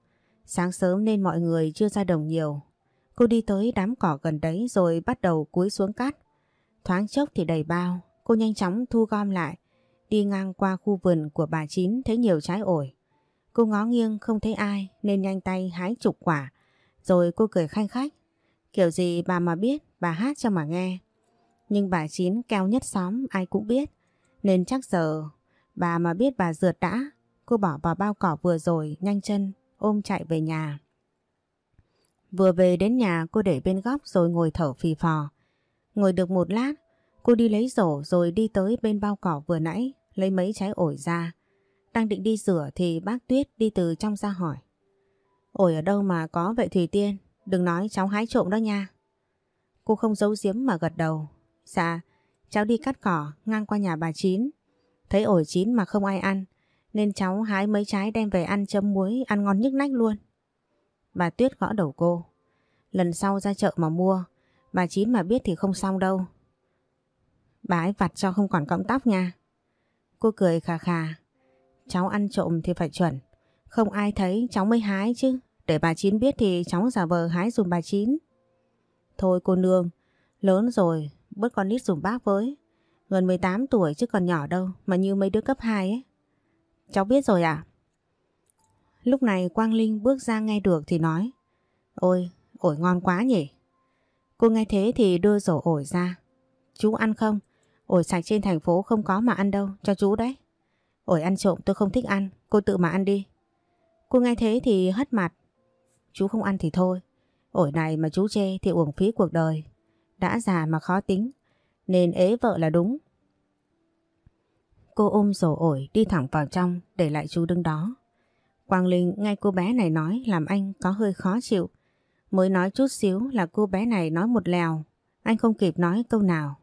Sáng sớm nên mọi người chưa ra đồng nhiều. Cô đi tới đám cỏ gần đấy rồi bắt đầu cúi xuống cắt. Thoáng chốc thì đầy bao, cô nhanh chóng thu gom lại. Đi ngang qua khu vườn của bà Chín thấy nhiều trái ổi. Cô ngó nghiêng không thấy ai nên nhanh tay hái chục quả. Rồi cô cười khanh khách. Kiểu gì bà mà biết, bà hát cho mà nghe. Nhưng bà Chín keo nhất xóm ai cũng biết. Nên chắc giờ bà mà biết bà rượt đã. Cô bỏ vào bao cỏ vừa rồi nhanh chân ôm chạy về nhà. Vừa về đến nhà cô để bên góc rồi ngồi thở phì phò. Ngồi được một lát, cô đi lấy rổ rồi đi tới bên bao cỏ vừa nãy, lấy mấy trái ổi ra. Đang định đi rửa thì bác Tuyết đi từ trong ra hỏi. Ổi ở đâu mà có vậy Thùy Tiên, đừng nói cháu hái trộm đó nha. Cô không giấu giếm mà gật đầu. Dạ, cháu đi cắt cỏ ngang qua nhà bà Chín. Thấy ổi chín mà không ai ăn, nên cháu hái mấy trái đem về ăn chấm muối, ăn ngon nhức nách luôn. Bà Tuyết gõ đầu cô. Lần sau ra chợ mà mua, bà Chín mà biết thì không xong đâu. Bà ấy vặt cho không còn cọng tóc nha. Cô cười khà khà. Cháu ăn trộm thì phải chuẩn. Không ai thấy cháu mới hái chứ. Để bà Chín biết thì cháu giả vờ hái dùm bà Chín. Thôi cô nương, lớn rồi, bớt con nít dùm bác với. Gần 18 tuổi chứ còn nhỏ đâu, mà như mấy đứa cấp 2 ấy. Cháu biết rồi à? Lúc này Quang Linh bước ra nghe được thì nói Ôi, ổi ngon quá nhỉ? Cô nghe thế thì đưa rổ ổi ra. Chú ăn không? Ổi sạch trên thành phố không có mà ăn đâu, cho chú đấy. Ổi ăn trộm tôi không thích ăn, cô tự mà ăn đi. Cô nghe thế thì hất mặt. Chú không ăn thì thôi. Ổi này mà chú chê thì uổng phí cuộc đời. Đã già mà khó tính, nên ế vợ là đúng. Cô ôm rổ ổi đi thẳng vào trong để lại chú đứng đó. Quang Linh nghe cô bé này nói làm anh có hơi khó chịu. Mới nói chút xíu là cô bé này nói một lèo, anh không kịp nói câu nào.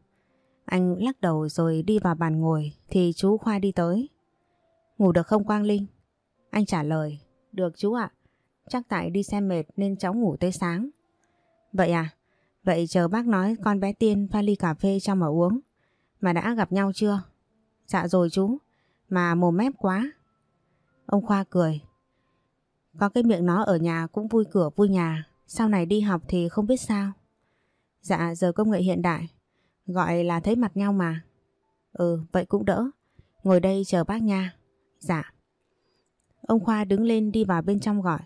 Anh lắc đầu rồi đi vào bàn ngồi thì chú Khoa đi tới. Ngủ được không Quang Linh? Anh trả lời, được chú ạ. Chắc tại đi xem mệt nên cháu ngủ tới sáng. Vậy à? Vậy chờ bác nói con bé Tiên pha ly cà phê cho mà uống. Mà đã gặp nhau chưa? Dạ rồi chú. Mà mồm mép quá. Ông Khoa cười. Có cái miệng nó ở nhà cũng vui cửa vui nhà. Sau này đi học thì không biết sao. Dạ giờ công nghệ hiện đại. Gọi là thấy mặt nhau mà. Ừ vậy cũng đỡ. Ngồi đây chờ bác nha. Dạ. Ông Khoa đứng lên đi vào bên trong gọi.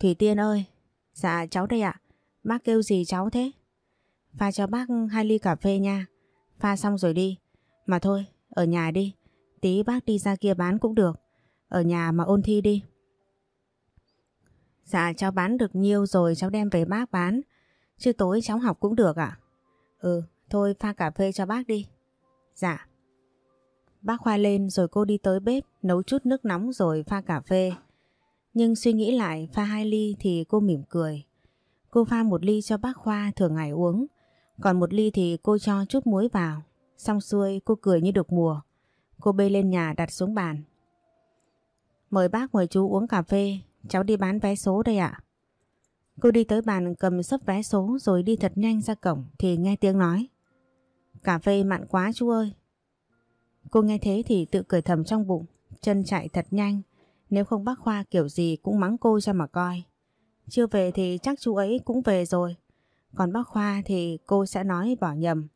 Thủy Tiên ơi. Dạ cháu đây ạ. Bác kêu gì cháu thế? Pha cho bác hai ly cà phê nha. Pha xong rồi đi. Mà thôi, ở nhà đi. Tí bác đi ra kia bán cũng được. Ở nhà mà ôn thi đi. Dạ cháu bán được nhiêu rồi cháu đem về bác bán. Chứ tối cháu học cũng được ạ. Ừ, thôi pha cà phê cho bác đi. Dạ. Bác Khoa lên rồi cô đi tới bếp nấu chút nước nóng rồi pha cà phê. Nhưng suy nghĩ lại pha hai ly thì cô mỉm cười. Cô pha một ly cho bác Khoa thường ngày uống. Còn một ly thì cô cho chút muối vào. Xong xuôi, cô cười như được mùa. Cô bê lên nhà đặt xuống bàn. Mời bác, mời chú uống cà phê. Cháu đi bán vé số đây ạ. Cô đi tới bàn cầm sấp vé số rồi đi thật nhanh ra cổng thì nghe tiếng nói. Cà phê mặn quá chú ơi. Cô nghe thế thì tự cười thầm trong bụng. Chân chạy thật nhanh. Nếu không bác Khoa kiểu gì cũng mắng cô cho mà coi. Chưa về thì chắc chú ấy cũng về rồi. Còn bác Khoa thì cô sẽ nói bỏ nhầm.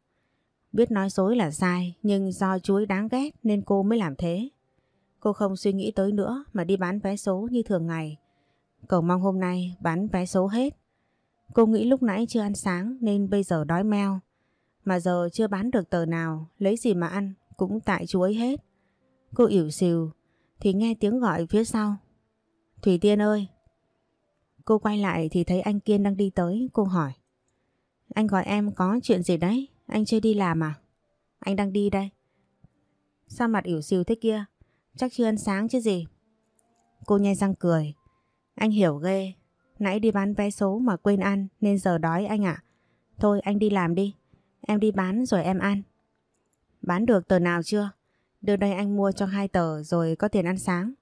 Biết nói dối là sai nhưng do chú ấy đáng ghét nên cô mới làm thế. Cô không suy nghĩ tới nữa mà đi bán vé số như thường ngày. Cầu mong hôm nay bán vé số hết. Cô nghĩ lúc nãy chưa ăn sáng nên bây giờ đói meo. Mà giờ chưa bán được tờ nào, lấy gì mà ăn cũng tại chú ấy hết. Cô ỉu xìu thì nghe tiếng gọi phía sau. Thủy Tiên ơi! Cô quay lại thì thấy anh Kiên đang đi tới, cô hỏi. Anh gọi em có chuyện gì đấy? Anh chưa đi làm à? Anh đang đi đây. Sao mặt ỉu xìu thế kia? Chắc chưa ăn sáng chứ gì? Cô nhai răng cười. Anh hiểu ghê. Nãy đi bán vé số mà quên ăn nên giờ đói anh ạ. Thôi anh đi làm đi. Em đi bán rồi em ăn. Bán được tờ nào chưa? Đưa đây anh mua cho hai tờ rồi có tiền ăn sáng.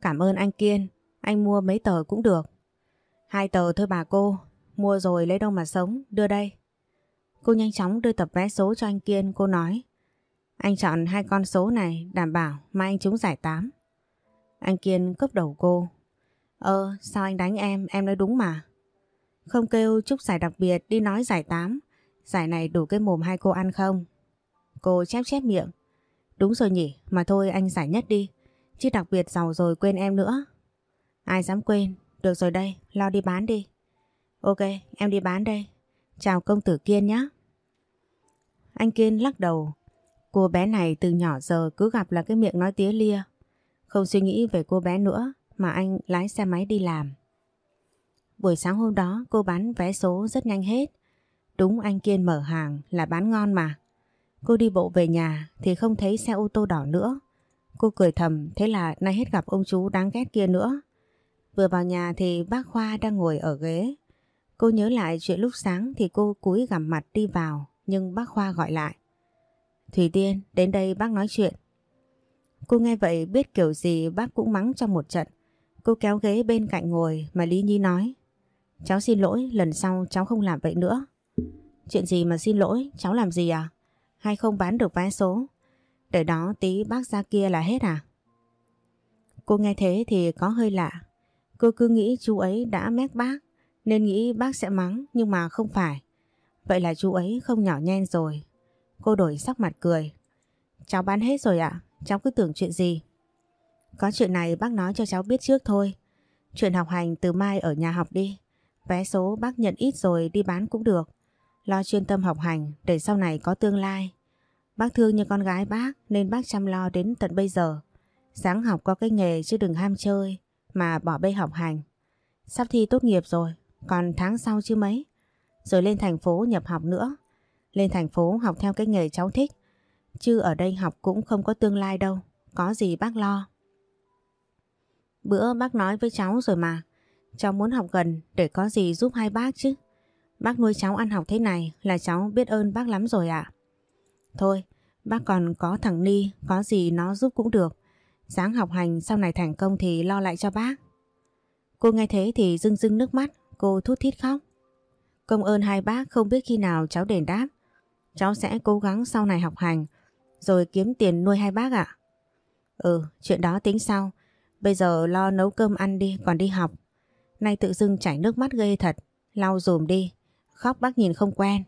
Cảm ơn anh Kiên. Anh mua mấy tờ cũng được. Hai tờ thôi bà cô. Mua rồi lấy đâu mà sống. Đưa đây. Cô nhanh chóng đưa tập vé số cho anh Kiên. Cô nói. Anh chọn hai con số này đảm bảo mai anh chúng giải tám Anh Kiên cốc đầu cô. Ờ, sao anh đánh em? Em nói đúng mà. Không kêu chúc giải đặc biệt đi nói giải tám Giải này đủ cái mồm hai cô ăn không? Cô chép chép miệng. Đúng rồi nhỉ, mà thôi anh giải nhất đi. Chứ đặc biệt giàu rồi quên em nữa. Ai dám quên, được rồi đây, lo đi bán đi. Ok, em đi bán đây. Chào công tử Kiên nhé. Anh Kiên lắc đầu. Cô bé này từ nhỏ giờ cứ gặp là cái miệng nói tía lia. Không suy nghĩ về cô bé nữa mà anh lái xe máy đi làm. Buổi sáng hôm đó cô bán vé số rất nhanh hết. Đúng anh Kiên mở hàng là bán ngon mà. Cô đi bộ về nhà thì không thấy xe ô tô đỏ nữa. Cô cười thầm thế là nay hết gặp ông chú đáng ghét kia nữa. Vừa vào nhà thì bác Khoa đang ngồi ở ghế. Cô nhớ lại chuyện lúc sáng thì cô cúi gằm mặt đi vào nhưng bác Khoa gọi lại. Thủy Tiên, đến đây bác nói chuyện. Cô nghe vậy biết kiểu gì bác cũng mắng trong một trận. Cô kéo ghế bên cạnh ngồi mà Lý Nhi nói. Cháu xin lỗi, lần sau cháu không làm vậy nữa. Chuyện gì mà xin lỗi, cháu làm gì à? Hay không bán được vé số? Để đó tí bác ra kia là hết à? Cô nghe thế thì có hơi lạ. Cô cứ nghĩ chú ấy đã mét bác nên nghĩ bác sẽ mắng nhưng mà không phải. Vậy là chú ấy không nhỏ nhen rồi. Cô đổi sắc mặt cười. Cháu bán hết rồi ạ, cháu cứ tưởng chuyện gì. Có chuyện này bác nói cho cháu biết trước thôi. Chuyện học hành từ mai ở nhà học đi. Vé số bác nhận ít rồi đi bán cũng được. Lo chuyên tâm học hành để sau này có tương lai. Bác thương như con gái bác nên bác chăm lo đến tận bây giờ. Sáng học có cái nghề chứ đừng ham chơi mà bỏ bê học hành. Sắp thi tốt nghiệp rồi, còn tháng sau chứ mấy. Rồi lên thành phố nhập học nữa. Lên thành phố học theo cái nghề cháu thích. Chứ ở đây học cũng không có tương lai đâu. Có gì bác lo. Bữa bác nói với cháu rồi mà. Cháu muốn học gần để có gì giúp hai bác chứ. Bác nuôi cháu ăn học thế này là cháu biết ơn bác lắm rồi ạ. Thôi, bác còn có thằng Ni, có gì nó giúp cũng được. Sáng học hành sau này thành công thì lo lại cho bác. Cô nghe thế thì rưng rưng nước mắt, cô thút thít khóc. Công ơn hai bác không biết khi nào cháu đền đáp. Cháu sẽ cố gắng sau này học hành, rồi kiếm tiền nuôi hai bác ạ. Ừ, chuyện đó tính sau. Bây giờ lo nấu cơm ăn đi, còn đi học. Nay tự dưng chảy nước mắt ghê thật, lau dùm đi. Khóc bác nhìn không quen.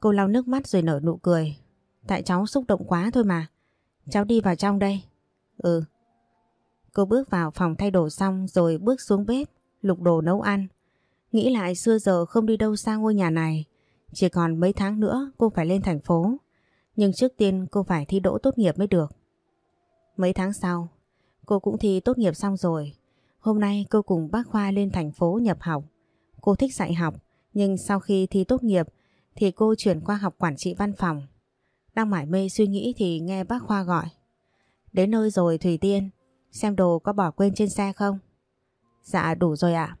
Cô lau nước mắt rồi nở nụ cười. Tại cháu xúc động quá thôi mà. Cháu đi vào trong đây. Ừ. Cô bước vào phòng thay đồ xong rồi bước xuống bếp, lục đồ nấu ăn. Nghĩ lại xưa giờ không đi đâu xa ngôi nhà này. Chỉ còn mấy tháng nữa cô phải lên thành phố. Nhưng trước tiên cô phải thi đỗ tốt nghiệp mới được. Mấy tháng sau, cô cũng thi tốt nghiệp xong rồi. Hôm nay cô cùng bác Khoa lên thành phố nhập học. Cô thích dạy học, nhưng sau khi thi tốt nghiệp thì cô chuyển qua học quản trị văn phòng. Đang mải mê suy nghĩ thì nghe bác Khoa gọi. Đến nơi rồi Thủy Tiên, xem đồ có bỏ quên trên xe không? Dạ đủ rồi ạ.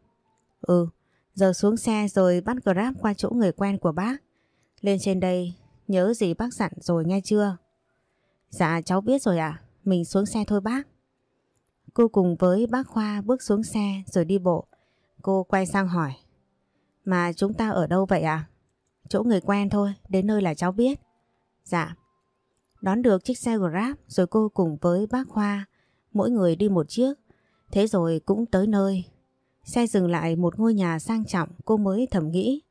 Ừ, giờ xuống xe rồi bắt Grab qua chỗ người quen của bác. Lên trên đây, nhớ gì bác dặn rồi nghe chưa? Dạ cháu biết rồi ạ, mình xuống xe thôi bác. Cô cùng với bác Khoa bước xuống xe rồi đi bộ. Cô quay sang hỏi. Mà chúng ta ở đâu vậy ạ? Chỗ người quen thôi, đến nơi là cháu biết. Dạ. Đón được chiếc xe Grab rồi cô cùng với bác Khoa, mỗi người đi một chiếc. Thế rồi cũng tới nơi. Xe dừng lại một ngôi nhà sang trọng cô mới thầm nghĩ.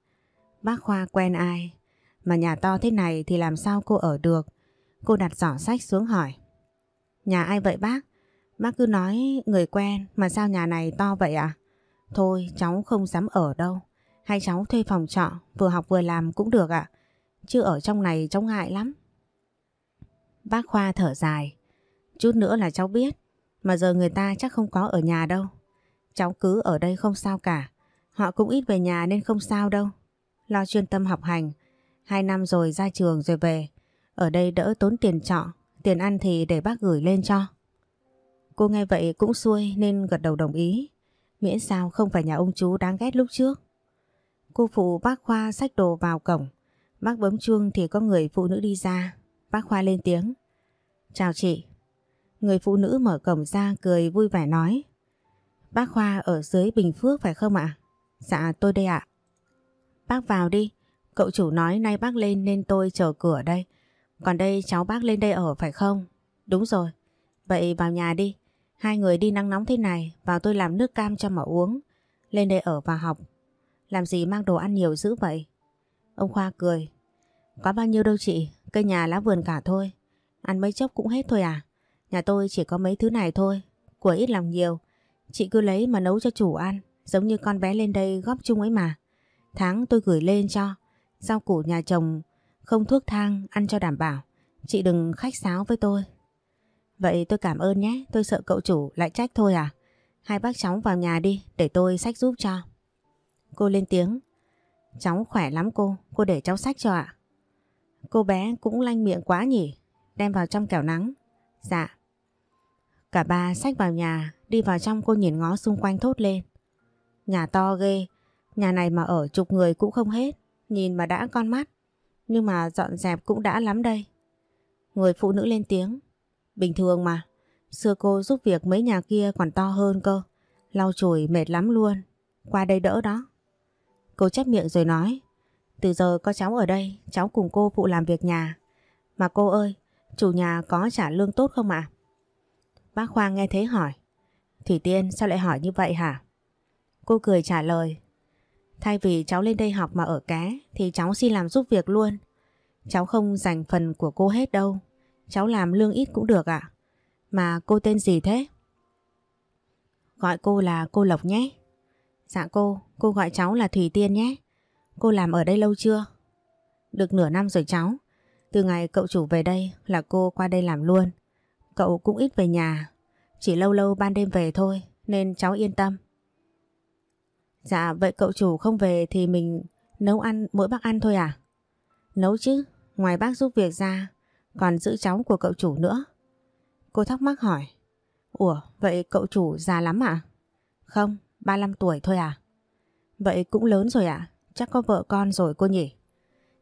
Bác Khoa quen ai? Mà nhà to thế này thì làm sao cô ở được? Cô đặt giỏ sách xuống hỏi. Nhà ai vậy bác? Bác cứ nói người quen mà sao nhà này to vậy à? Thôi cháu không dám ở đâu. Hay cháu thuê phòng trọ vừa học vừa làm cũng được ạ. Chứ ở trong này cháu ngại lắm. Bác Khoa thở dài. Chút nữa là cháu biết. Mà giờ người ta chắc không có ở nhà đâu. Cháu cứ ở đây không sao cả. Họ cũng ít về nhà nên không sao đâu. Lo chuyên tâm học hành. Hai năm rồi ra trường rồi về. Ở đây đỡ tốn tiền trọ. Tiền ăn thì để bác gửi lên cho. Cô nghe vậy cũng xuôi nên gật đầu đồng ý. Miễn sao không phải nhà ông chú đáng ghét lúc trước. Cô phụ bác Khoa xách đồ vào cổng. Bác bấm chuông thì có người phụ nữ đi ra. Bác Khoa lên tiếng. Chào chị. Người phụ nữ mở cổng ra cười vui vẻ nói. Bác Khoa ở dưới Bình Phước phải không ạ? Dạ tôi đây ạ. Bác vào đi. Cậu chủ nói nay bác lên nên tôi chờ cửa đây. Còn đây cháu bác lên đây ở phải không? Đúng rồi. Vậy vào nhà đi. Hai người đi nắng nóng thế này, vào tôi làm nước cam cho mà uống. Lên đây ở và học. Làm gì mang đồ ăn nhiều dữ vậy? Ông Khoa cười. Có bao nhiêu đâu chị, cây nhà lá vườn cả thôi. Ăn mấy chốc cũng hết thôi à? Nhà tôi chỉ có mấy thứ này thôi, của ít lòng nhiều. Chị cứ lấy mà nấu cho chủ ăn, giống như con bé lên đây góp chung ấy mà. Tháng tôi gửi lên cho, rau củ nhà chồng không thuốc thang ăn cho đảm bảo. Chị đừng khách sáo với tôi. Vậy tôi cảm ơn nhé, tôi sợ cậu chủ lại trách thôi à? Hai bác cháu vào nhà đi, để tôi sách giúp cho. Cô lên tiếng. Cháu khỏe lắm cô, cô để cháu sách cho ạ. Cô bé cũng lanh miệng quá nhỉ, đem vào trong kẻo nắng. Dạ. Cả ba sách vào nhà, đi vào trong cô nhìn ngó xung quanh thốt lên. Nhà to ghê, nhà này mà ở chục người cũng không hết, nhìn mà đã con mắt. Nhưng mà dọn dẹp cũng đã lắm đây. Người phụ nữ lên tiếng. Bình thường mà, xưa cô giúp việc mấy nhà kia còn to hơn cơ. Lau chùi mệt lắm luôn, qua đây đỡ đó. Cô chép miệng rồi nói. Từ giờ có cháu ở đây, cháu cùng cô phụ làm việc nhà. Mà cô ơi, chủ nhà có trả lương tốt không ạ? Bác Khoa nghe thế hỏi. Thủy Tiên sao lại hỏi như vậy hả? Cô cười trả lời. Thay vì cháu lên đây học mà ở ké thì cháu xin làm giúp việc luôn. Cháu không dành phần của cô hết đâu. Cháu làm lương ít cũng được ạ. Mà cô tên gì thế? Gọi cô là cô Lộc nhé. Dạ cô, cô gọi cháu là Thủy Tiên nhé. Cô làm ở đây lâu chưa? Được nửa năm rồi cháu. Từ ngày cậu chủ về đây là cô qua đây làm luôn. Cậu cũng ít về nhà. Chỉ lâu lâu ban đêm về thôi nên cháu yên tâm. Dạ vậy cậu chủ không về thì mình nấu ăn mỗi bác ăn thôi à? Nấu chứ, ngoài bác giúp việc ra còn giữ cháu của cậu chủ nữa. Cô thắc mắc hỏi. Ủa, vậy cậu chủ già lắm à? Không, 35 tuổi thôi à? Vậy cũng lớn rồi à? Chắc có vợ con rồi cô nhỉ?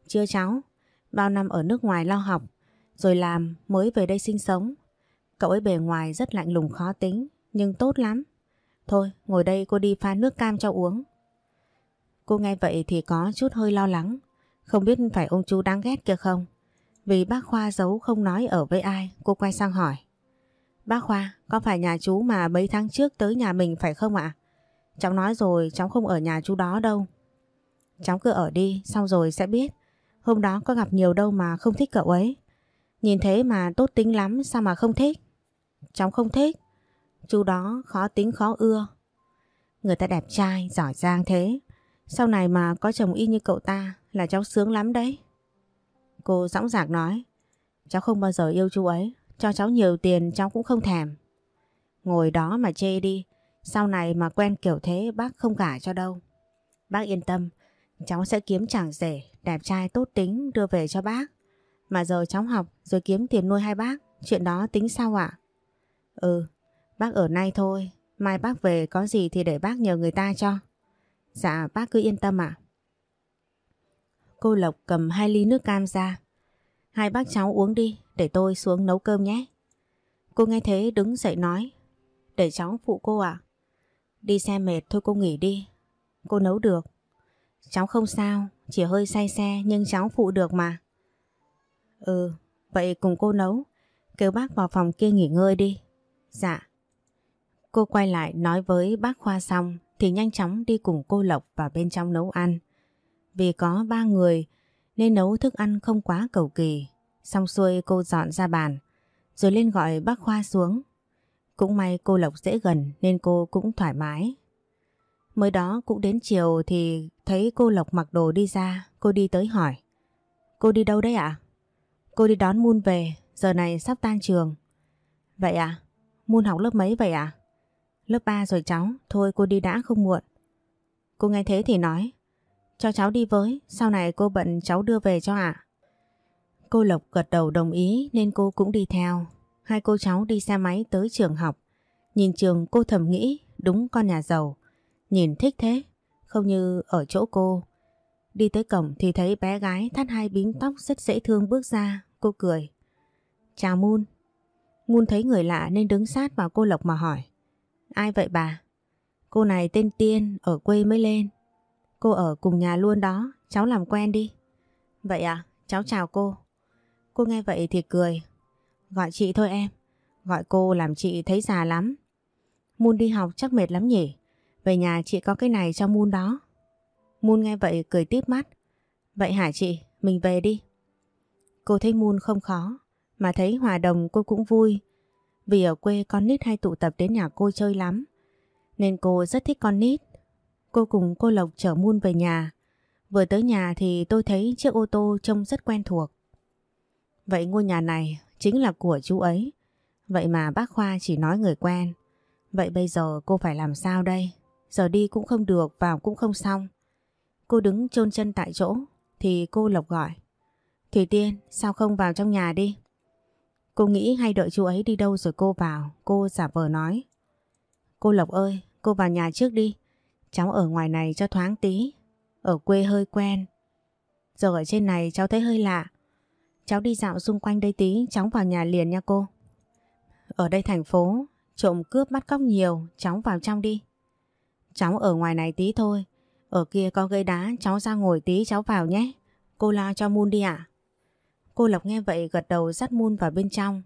Chưa cháu, bao năm ở nước ngoài lo học, rồi làm mới về đây sinh sống. Cậu ấy bề ngoài rất lạnh lùng khó tính, nhưng tốt lắm. Thôi, ngồi đây cô đi pha nước cam cho uống. Cô nghe vậy thì có chút hơi lo lắng, không biết phải ông chú đáng ghét kia không? Vì bác Khoa giấu không nói ở với ai, cô quay sang hỏi. Bác Khoa, có phải nhà chú mà mấy tháng trước tới nhà mình phải không ạ? Cháu nói rồi cháu không ở nhà chú đó đâu. Cháu cứ ở đi, xong rồi sẽ biết. Hôm đó có gặp nhiều đâu mà không thích cậu ấy. Nhìn thế mà tốt tính lắm sao mà không thích? Cháu không thích. Chú đó khó tính khó ưa. Người ta đẹp trai, giỏi giang thế. Sau này mà có chồng y như cậu ta là cháu sướng lắm đấy. Cô dõng dạc nói. Cháu không bao giờ yêu chú ấy. Cho cháu nhiều tiền cháu cũng không thèm. Ngồi đó mà chê đi. Sau này mà quen kiểu thế bác không gả cho đâu. Bác yên tâm. Cháu sẽ kiếm chàng rể, đẹp trai tốt tính đưa về cho bác. Mà giờ cháu học rồi kiếm tiền nuôi hai bác. Chuyện đó tính sao ạ? Ừ, bác ở nay thôi. Mai bác về có gì thì để bác nhờ người ta cho. Dạ bác cứ yên tâm ạ. Cô Lộc cầm hai ly nước cam ra. Hai bác cháu uống đi để tôi xuống nấu cơm nhé. Cô nghe thế đứng dậy nói. Để cháu phụ cô ạ. Đi xe mệt thôi cô nghỉ đi. Cô nấu được. Cháu không sao, chỉ hơi say xe nhưng cháu phụ được mà. Ừ, vậy cùng cô nấu. Kêu bác vào phòng kia nghỉ ngơi đi. Dạ. Cô quay lại nói với bác Khoa xong thì nhanh chóng đi cùng cô Lộc vào bên trong nấu ăn. Vì có ba người nên nấu thức ăn không quá cầu kỳ. Xong xuôi cô dọn ra bàn rồi lên gọi bác Khoa xuống. Cũng may cô Lộc dễ gần nên cô cũng thoải mái. Mới đó cũng đến chiều thì thấy cô Lộc mặc đồ đi ra, cô đi tới hỏi. Cô đi đâu đấy ạ? Cô đi đón Moon về, giờ này sắp tan trường. Vậy à? Moon học lớp mấy vậy à? Lớp 3 rồi cháu, thôi cô đi đã không muộn. Cô nghe thế thì nói, cho cháu đi với, sau này cô bận cháu đưa về cho ạ. Cô Lộc gật đầu đồng ý nên cô cũng đi theo. Hai cô cháu đi xe máy tới trường học. Nhìn trường cô thầm nghĩ đúng con nhà giàu. Nhìn thích thế, không như ở chỗ cô. Đi tới cổng thì thấy bé gái thắt hai bím tóc rất dễ thương bước ra, cô cười. Chào Moon. Moon thấy người lạ nên đứng sát vào cô Lộc mà hỏi. Ai vậy bà? Cô này tên Tiên, ở quê mới lên. Cô ở cùng nhà luôn đó, cháu làm quen đi. Vậy à, cháu chào cô. Cô nghe vậy thì cười. Gọi chị thôi em. Gọi cô làm chị thấy già lắm. Moon đi học chắc mệt lắm nhỉ? Về nhà chị có cái này cho Moon đó. Moon nghe vậy cười tít mắt. Vậy hả chị, mình về đi. Cô thấy Moon không khó, mà thấy Hòa Đồng cô cũng vui. Vì ở quê con nít hay tụ tập đến nhà cô chơi lắm. Nên cô rất thích con nít. Cô cùng cô Lộc chở Moon về nhà. Vừa tới nhà thì tôi thấy chiếc ô tô trông rất quen thuộc. Vậy ngôi nhà này chính là của chú ấy. Vậy mà bác Khoa chỉ nói người quen. Vậy bây giờ cô phải làm sao đây? Giờ đi cũng không được, vào cũng không xong. Cô đứng chôn chân tại chỗ, thì cô Lộc gọi. Thủy Tiên, sao không vào trong nhà đi? Cô nghĩ hay đợi chú ấy đi đâu rồi cô vào, cô giả vờ nói. Cô Lộc ơi, cô vào nhà trước đi. Cháu ở ngoài này cho thoáng tí. Ở quê hơi quen. Giờ ở trên này cháu thấy hơi lạ. Cháu đi dạo xung quanh đây tí, cháu vào nhà liền nha cô. Ở đây thành phố, trộm cướp bắt cóc nhiều, cháu vào trong đi. Cháu ở ngoài này tí thôi, ở kia có gây đá, cháu ra ngồi tí cháu vào nhé. Cô lo cho Moon đi ạ. Cô Lộc nghe vậy gật đầu dắt Moon vào bên trong.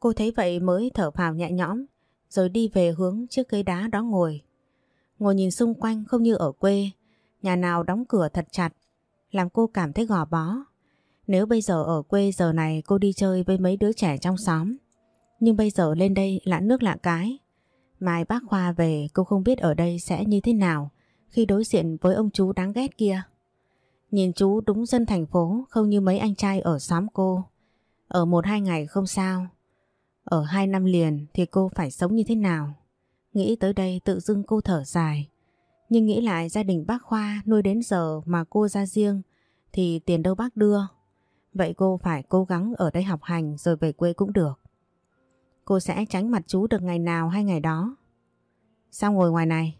Cô thấy vậy mới thở phào nhẹ nhõm, rồi đi về hướng chiếc cây đá đó ngồi. Ngồi nhìn xung quanh không như ở quê, nhà nào đóng cửa thật chặt, làm cô cảm thấy gò bó. Nếu bây giờ ở quê giờ này cô đi chơi với mấy đứa trẻ trong xóm, nhưng bây giờ lên đây lạ nước lạ cái. Mai bác Khoa về, cô không biết ở đây sẽ như thế nào, khi đối diện với ông chú đáng ghét kia. Nhìn chú đúng dân thành phố, không như mấy anh trai ở xóm cô. Ở một hai ngày không sao. Ở hai năm liền thì cô phải sống như thế nào? Nghĩ tới đây tự dưng cô thở dài. Nhưng nghĩ lại gia đình bác Khoa nuôi đến giờ mà cô ra riêng, thì tiền đâu bác đưa. Vậy cô phải cố gắng ở đây học hành rồi về quê cũng được. Cô sẽ tránh mặt chú được ngày nào hay ngày đó. Sao ngồi ngoài này?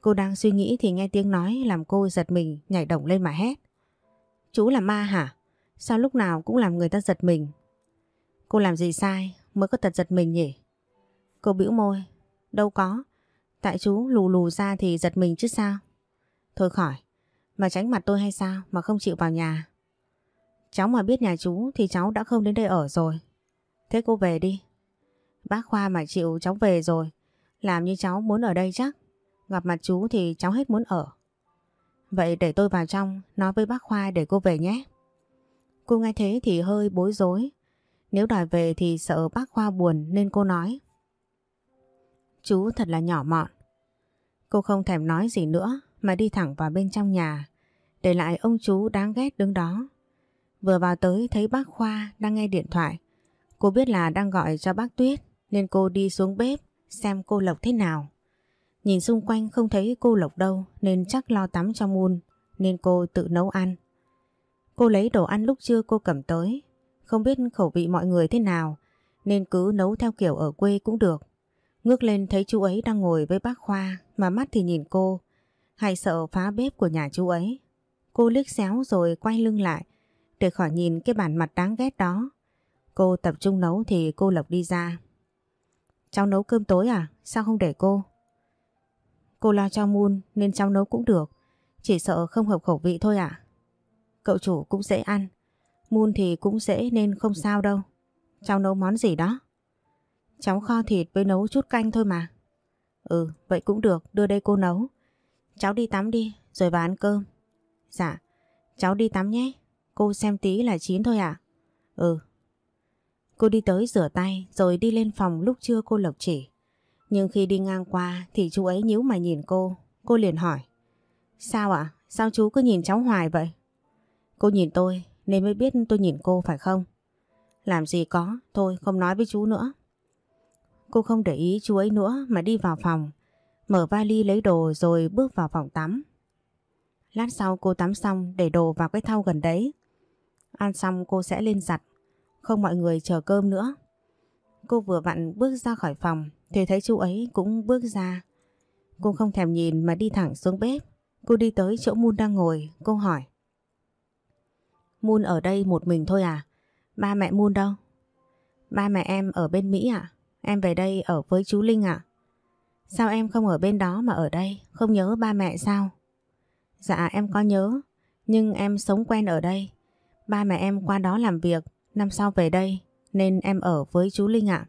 Cô đang suy nghĩ thì nghe tiếng nói làm cô giật mình, nhảy động lên mà hét. Chú là ma hả? Sao lúc nào cũng làm người ta giật mình? Cô làm gì sai mới có tật giật mình nhỉ? Cô bĩu môi. Đâu có. Tại chú lù lù ra thì giật mình chứ sao? Thôi khỏi. Mà tránh mặt tôi hay sao mà không chịu vào nhà? Cháu mà biết nhà chú thì cháu đã không đến đây ở rồi. Thế cô về đi. Bác Khoa mà chịu cháu về rồi. Làm như cháu muốn ở đây chắc. Gặp mặt chú thì cháu hết muốn ở. Vậy để tôi vào trong, nói với bác Khoa để cô về nhé. Cô nghe thế thì hơi bối rối. Nếu đòi về thì sợ bác Khoa buồn nên cô nói. Chú thật là nhỏ mọn. Cô không thèm nói gì nữa mà đi thẳng vào bên trong nhà. Để lại ông chú đáng ghét đứng đó. Vừa vào tới thấy bác Khoa đang nghe điện thoại. Cô biết là đang gọi cho bác Tuyết nên cô đi xuống bếp, xem cô Lộc thế nào. Nhìn xung quanh không thấy cô Lộc đâu, nên chắc lo tắm cho Moon, nên cô tự nấu ăn. Cô lấy đồ ăn lúc trưa cô cầm tới. Không biết khẩu vị mọi người thế nào, nên cứ nấu theo kiểu ở quê cũng được. Ngước lên thấy chú ấy đang ngồi với bác Khoa, mà mắt thì nhìn cô. Hay sợ phá bếp của nhà chú ấy. Cô liếc xéo rồi quay lưng lại, để khỏi nhìn cái bản mặt đáng ghét đó. Cô tập trung nấu thì cô Lộc đi ra. Cháu nấu cơm tối à? Sao không để cô? Cô lo cho Moon nên cháu nấu cũng được. Chỉ sợ không hợp khẩu vị thôi ạ. Cậu chủ cũng dễ ăn. Moon thì cũng dễ nên không sao đâu. Cháu nấu món gì đó? Cháu kho thịt với nấu chút canh thôi mà. Ừ, vậy cũng được, đưa đây cô nấu. Cháu đi tắm đi, rồi vào ăn cơm. Dạ, cháu đi tắm nhé. Cô xem tí là chín thôi à? Ừ. Cô đi tới rửa tay rồi đi lên phòng lúc trưa cô Lộc chỉ. Nhưng khi đi ngang qua thì chú ấy nhíu mày nhìn cô. Cô liền hỏi. Sao ạ? Sao chú cứ nhìn cháu hoài vậy? Cô nhìn tôi nên mới biết tôi nhìn cô phải không? Làm gì có, thôi không nói với chú nữa. Cô không để ý chú ấy nữa mà đi vào phòng. Mở vali lấy đồ rồi bước vào phòng tắm. Lát sau cô tắm xong để đồ vào cái thau gần đấy. Ăn xong cô sẽ lên giặt. Không mọi người chờ cơm nữa. Cô vừa vặn bước ra khỏi phòng, thì thấy chú ấy cũng bước ra. Cô không thèm nhìn mà đi thẳng xuống bếp. Cô đi tới chỗ Moon đang ngồi. Cô hỏi. Moon ở đây một mình thôi à? Ba mẹ Moon đâu? Ba mẹ em ở bên Mỹ à? Em về đây ở với chú Linh à? Sao em không ở bên đó mà ở đây? Không nhớ ba mẹ sao? Dạ em có nhớ. Nhưng em sống quen ở đây. Ba mẹ em qua đó làm việc. Năm sau về đây. Nên em ở với chú Linh ạ.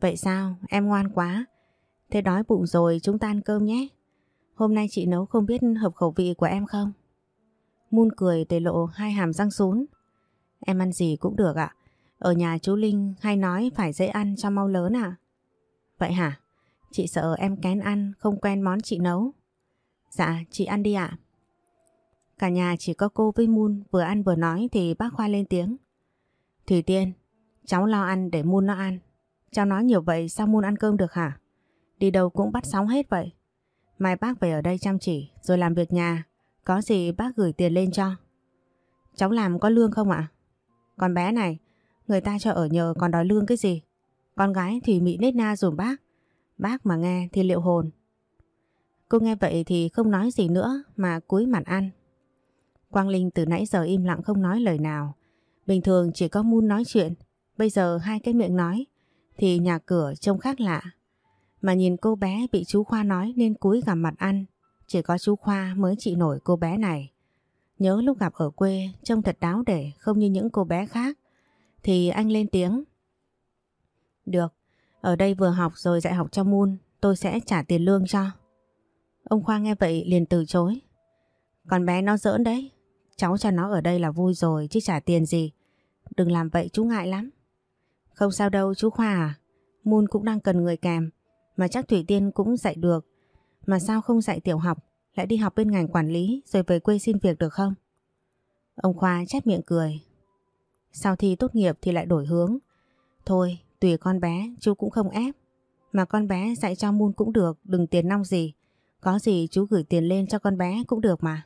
Vậy sao? Em ngoan quá. Thế đói bụng rồi, chúng ta ăn cơm nhé. Hôm nay chị nấu không biết hợp khẩu vị của em không? Moon cười để lộ hai hàm răng sún. Em ăn gì cũng được ạ. Ở nhà chú Linh hay nói phải dễ ăn cho mau lớn à? Vậy hả? Chị sợ em kén ăn, không quen món chị nấu. Dạ chị ăn đi ạ. Cả nhà chỉ có cô với Moon vừa ăn vừa nói thì bác Khoa lên tiếng. Thủy Tiên, cháu lo ăn để Moon nó ăn. Cháu nói nhiều vậy sao Moon ăn cơm được hả? Đi đâu cũng bắt sóng hết vậy. Mai bác về ở đây chăm chỉ rồi làm việc nhà. Có gì bác gửi tiền lên cho. Cháu làm có lương không ạ? Con bé này, người ta cho ở nhờ còn đòi lương cái gì? Con gái thì mị nết na dùm bác. Bác mà nghe thì liệu hồn. Cô nghe vậy thì không nói gì nữa mà cúi mặt ăn. Quang Linh từ nãy giờ im lặng không nói lời nào. Bình thường chỉ có Moon nói chuyện. Bây giờ hai cái miệng nói thì nhà cửa trông khác lạ. Mà nhìn cô bé bị chú Khoa nói nên cúi gằm mặt ăn. Chỉ có chú Khoa mới trị nổi cô bé này. Nhớ lúc gặp ở quê trông thật đáo để không như những cô bé khác. Thì anh lên tiếng. Được, ở đây vừa học rồi dạy học cho Moon, tôi sẽ trả tiền lương cho. Ông Khoa nghe vậy liền từ chối. Còn bé nó giỡn đấy, cháu cho nó ở đây là vui rồi chứ trả tiền gì. Đừng làm vậy chú ngại lắm. Không sao đâu chú Khoa à, Moon cũng đang cần người kèm, mà chắc Thủy Tiên cũng dạy được. Mà sao không dạy tiểu học, lại đi học bên ngành quản lý rồi về quê xin việc được không? Ông Khoa chép miệng cười. Sau thi tốt nghiệp thì lại đổi hướng. Thôi, tùy con bé, chú cũng không ép. Mà con bé dạy cho Moon cũng được, đừng tiền nong gì. Có gì chú gửi tiền lên cho con bé cũng được mà.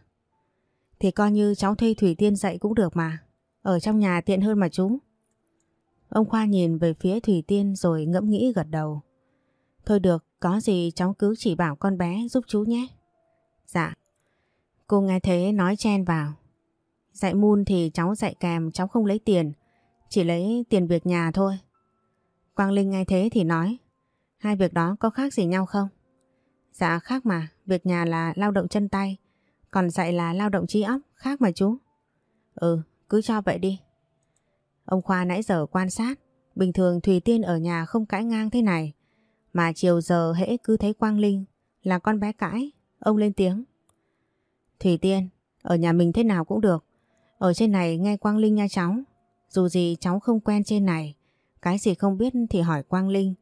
Thì coi như cháu thuê Thủy Tiên dạy cũng được mà. Ở trong nhà tiện hơn mà chú. Ông Khoa nhìn về phía Thủy Tiên rồi ngẫm nghĩ gật đầu. Thôi được, có gì cháu cứ chỉ bảo con bé giúp chú nhé. Dạ. Cô nghe thế nói chen vào. Dạy môn thì cháu dạy kèm cháu không lấy tiền. Chỉ lấy tiền việc nhà thôi. Quang Linh nghe thế thì nói. Hai việc đó có khác gì nhau không? Dạ khác mà. Việc nhà là lao động chân tay. Còn dạy là lao động trí óc. Khác mà chú. Ừ, cứ cho vậy đi. Ông Khoa nãy giờ quan sát. Bình thường Thùy Tiên ở nhà không cãi ngang thế này. Mà chiều giờ hễ cứ thấy Quang Linh là con bé cãi. Ông lên tiếng. Thùy Tiên, ở nhà mình thế nào cũng được. Ở trên này nghe Quang Linh nha cháu. Dù gì cháu không quen trên này. Cái gì không biết thì hỏi Quang Linh.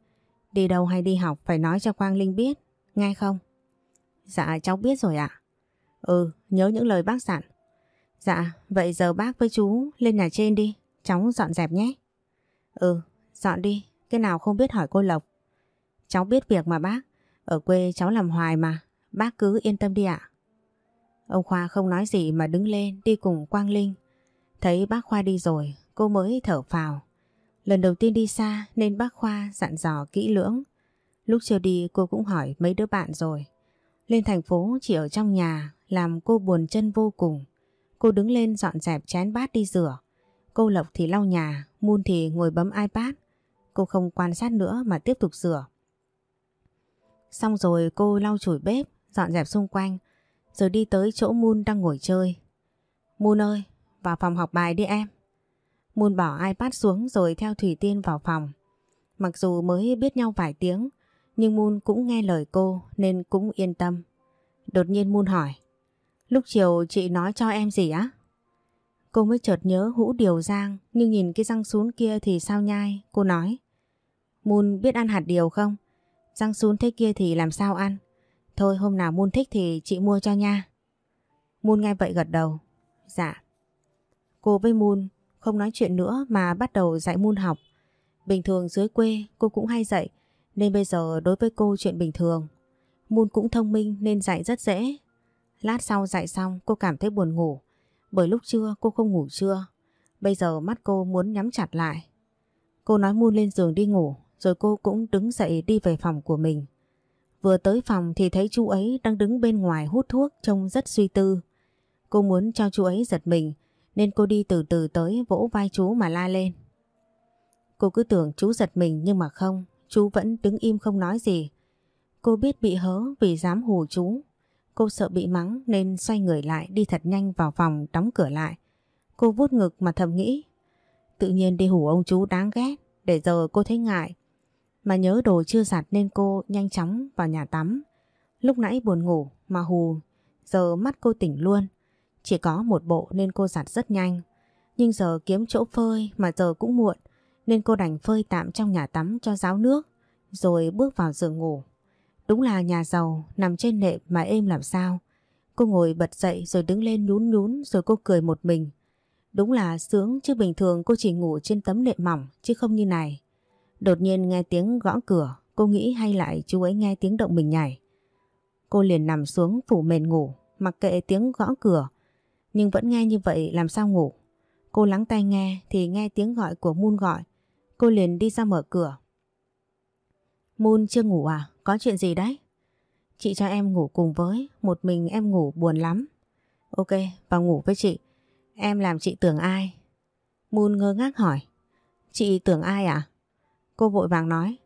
Đi đâu hay đi học phải nói cho Quang Linh biết. Nghe không? Dạ cháu biết rồi ạ. Ừ, nhớ những lời bác dặn. Dạ, vậy giờ bác với chú lên nhà trên đi. Cháu dọn dẹp nhé. Ừ, dọn đi. Cái nào không biết hỏi cô Lộc. Cháu biết việc mà bác. Ở quê cháu làm hoài mà. Bác cứ yên tâm đi ạ. Ông Khoa không nói gì mà đứng lên đi cùng Quang Linh. Thấy bác Khoa đi rồi, cô mới thở phào. Lần đầu tiên đi xa nên bác Khoa dặn dò kỹ lưỡng. Lúc chưa đi cô cũng hỏi mấy đứa bạn rồi. Lên thành phố chỉ ở trong nhà làm cô buồn chân vô cùng. Cô đứng lên dọn dẹp chén bát đi rửa. Cô Lộc thì lau nhà, Moon thì ngồi bấm iPad. Cô không quan sát nữa mà tiếp tục rửa. Xong rồi cô lau chùi bếp, dọn dẹp xung quanh, rồi đi tới chỗ Moon đang ngồi chơi. Moon ơi, vào phòng học bài đi em. Moon bỏ iPad xuống rồi theo Thủy Tiên vào phòng. Mặc dù mới biết nhau vài tiếng, nhưng Moon cũng nghe lời cô nên cũng yên tâm. Đột nhiên Moon hỏi, lúc chiều chị nói cho em gì á? Cô mới chợt nhớ hũ điều giang nhưng nhìn cái răng sún kia thì sao nhai, cô nói. Moon biết ăn hạt điều không? Răng sún thế kia thì làm sao ăn? Thôi hôm nào Moon thích thì chị mua cho nha. Moon nghe vậy gật đầu. Dạ. Cô với Moon không nói chuyện nữa mà bắt đầu dạy Moon học. Bình thường dưới quê cô cũng hay dạy nên bây giờ đối với cô chuyện bình thường. Moon cũng thông minh nên dạy rất dễ. Lát sau dạy xong cô cảm thấy buồn ngủ bởi lúc trưa cô không ngủ trưa. Bây giờ mắt cô muốn nhắm chặt lại. Cô nói Moon lên giường đi ngủ rồi cô cũng đứng dậy đi về phòng của mình. Vừa tới phòng thì thấy chú ấy đang đứng bên ngoài hút thuốc trông rất suy tư. Cô muốn cho chú ấy giật mình nên cô đi từ từ tới vỗ vai chú mà la lên. Cô cứ tưởng chú giật mình nhưng mà không, chú vẫn đứng im không nói gì. Cô biết bị hớ vì dám hù chú. Cô sợ bị mắng nên xoay người lại đi thật nhanh vào phòng đóng cửa lại. Cô vuốt ngực mà thầm nghĩ. Tự nhiên đi hù ông chú đáng ghét, để giờ cô thấy ngại. Mà nhớ đồ chưa giặt nên cô nhanh chóng vào nhà tắm. Lúc nãy buồn ngủ mà hù, giờ mắt cô tỉnh luôn. Chỉ có một bộ nên cô giặt rất nhanh. Nhưng giờ kiếm chỗ phơi mà giờ cũng muộn nên cô đành phơi tạm trong nhà tắm cho ráo nước rồi bước vào giường ngủ. Đúng là nhà giàu nằm trên nệm mà êm làm sao. Cô ngồi bật dậy rồi đứng lên nhún nhún rồi cô cười một mình. Đúng là sướng chứ bình thường cô chỉ ngủ trên tấm nệm mỏng chứ không như này. Đột nhiên nghe tiếng gõ cửa, cô nghĩ hay lại chú ấy nghe tiếng động mình nhảy. Cô liền nằm xuống phủ mền ngủ, mặc kệ tiếng gõ cửa. Nhưng vẫn nghe như vậy làm sao ngủ. Cô lắng tai nghe thì nghe tiếng gọi của Moon gọi. Cô liền đi ra mở cửa. Moon chưa ngủ à? Có chuyện gì đấy? Chị cho em ngủ cùng với, một mình em ngủ buồn lắm. Ok, vào ngủ với chị. Em làm chị tưởng ai? Moon ngơ ngác hỏi. Chị tưởng ai à? Cô vội vàng nói.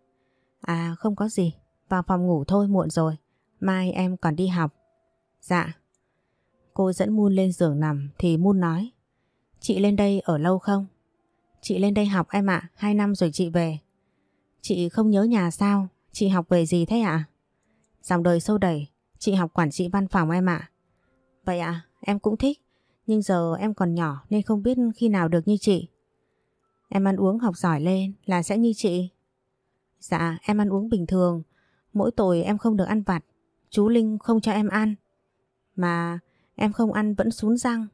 À không có gì, vào phòng ngủ thôi muộn rồi. Mai em còn đi học. Dạ. Cô dẫn Moon lên giường nằm thì Moon nói. Chị lên đây ở lâu không? Chị lên đây học em ạ, hai năm rồi chị về. Chị không nhớ nhà sao? Chị học về gì thế ạ? À? Dòng đời sâu đẩy, chị học quản trị văn phòng em ạ. Vậy ạ, à, em cũng thích, nhưng giờ em còn nhỏ nên không biết khi nào được như chị. Em ăn uống học giỏi lên là sẽ như chị. Dạ, em ăn uống bình thường, mỗi tối em không được ăn vặt, chú Linh không cho em ăn. Mà em không ăn vẫn sún răng.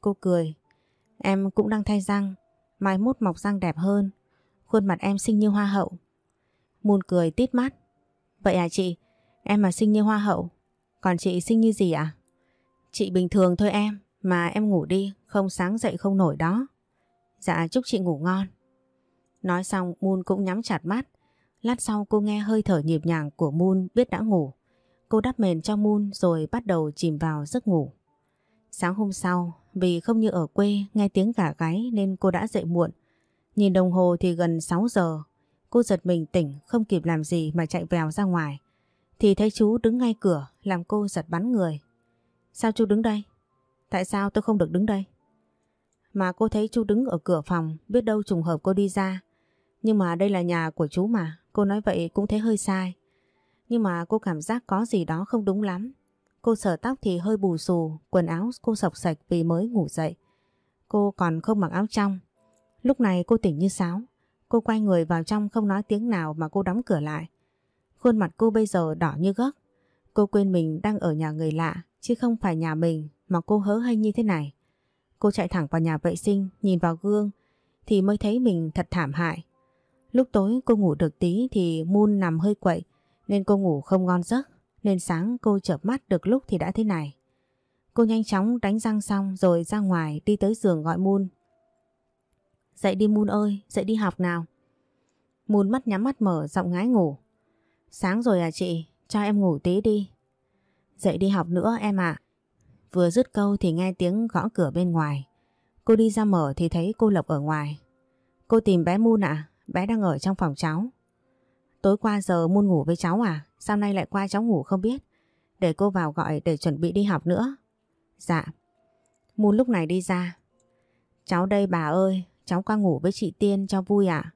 Cô cười. Em cũng đang thay răng. Mai mốt mọc răng đẹp hơn. Khuôn mặt em xinh như hoa hậu. Moon cười tít mắt. Vậy à chị? Em mà xinh như hoa hậu. Còn chị xinh như gì ạ? À? Chị bình thường thôi em. Mà em ngủ đi. Không sáng dậy không nổi đó. Dạ chúc chị ngủ ngon. Nói xong Moon cũng nhắm chặt mắt. Lát sau cô nghe hơi thở nhịp nhàng của Moon biết đã ngủ. Cô đắp mền cho Moon rồi bắt đầu chìm vào giấc ngủ. Sáng hôm sau, vì không như ở quê nghe tiếng gà gáy nên cô đã dậy muộn. Nhìn đồng hồ thì gần 6 giờ. Cô giật mình tỉnh không kịp làm gì mà chạy vèo ra ngoài. Thì thấy chú đứng ngay cửa làm cô giật bắn người. Sao chú đứng đây? Tại sao tôi không được đứng đây? Mà cô thấy chú đứng ở cửa phòng biết đâu trùng hợp cô đi ra. Nhưng mà đây là nhà của chú mà, cô nói vậy cũng thấy hơi sai. Nhưng mà cô cảm giác có gì đó không đúng lắm. Cô sờ tóc thì hơi bù xù, quần áo cô sọc sạch vì mới ngủ dậy. Cô còn không mặc áo trong. Lúc này cô tỉnh như sáo. Cô quay người vào trong không nói tiếng nào mà cô đóng cửa lại. Khuôn mặt cô bây giờ đỏ như gấc. Cô quên mình đang ở nhà người lạ, chứ không phải nhà mình mà cô hớ hay như thế này. Cô chạy thẳng vào nhà vệ sinh, nhìn vào gương thì mới thấy mình thật thảm hại. Lúc tối cô ngủ được tí thì Moon nằm hơi quậy nên cô ngủ không ngon giấc. Nên sáng cô chợp mắt được lúc thì đã thế này. Cô nhanh chóng đánh răng xong rồi ra ngoài đi tới giường gọi Moon. Dậy đi Moon ơi, dậy đi học nào. Moon mắt nhắm mắt mở giọng ngái ngủ. Sáng rồi à chị, cho em ngủ tí đi. Dậy đi học nữa em ạ. Vừa dứt câu thì nghe tiếng gõ cửa bên ngoài. Cô đi ra mở thì thấy cô Lộc ở ngoài. Cô tìm bé Moon ạ, bé đang ở trong phòng cháu. Tối qua giờ Moon ngủ với cháu à? Sao nay lại qua cháu ngủ không biết? Để cô vào gọi để chuẩn bị đi học nữa. Dạ. Moon lúc này đi ra. Cháu đây bà ơi, cháu qua ngủ với chị Tiên cho vui à?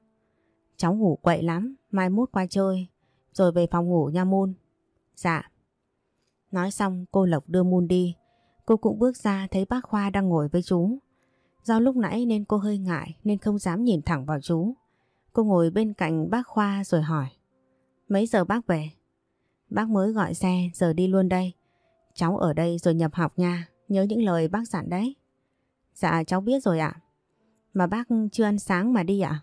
Cháu ngủ quậy lắm, mai mốt qua chơi, rồi về phòng ngủ nha Moon. Dạ. Nói xong cô Lộc đưa Moon đi. Cô cũng bước ra thấy bác Khoa đang ngồi với chú. Do lúc nãy nên cô hơi ngại nên không dám nhìn thẳng vào chú. Cô ngồi bên cạnh bác Khoa rồi hỏi. Mấy giờ bác về? Bác mới gọi xe giờ đi luôn đây. Cháu ở đây rồi nhập học nha, nhớ những lời bác dặn đấy. Dạ cháu biết rồi ạ. Mà bác chưa ăn sáng mà đi ạ?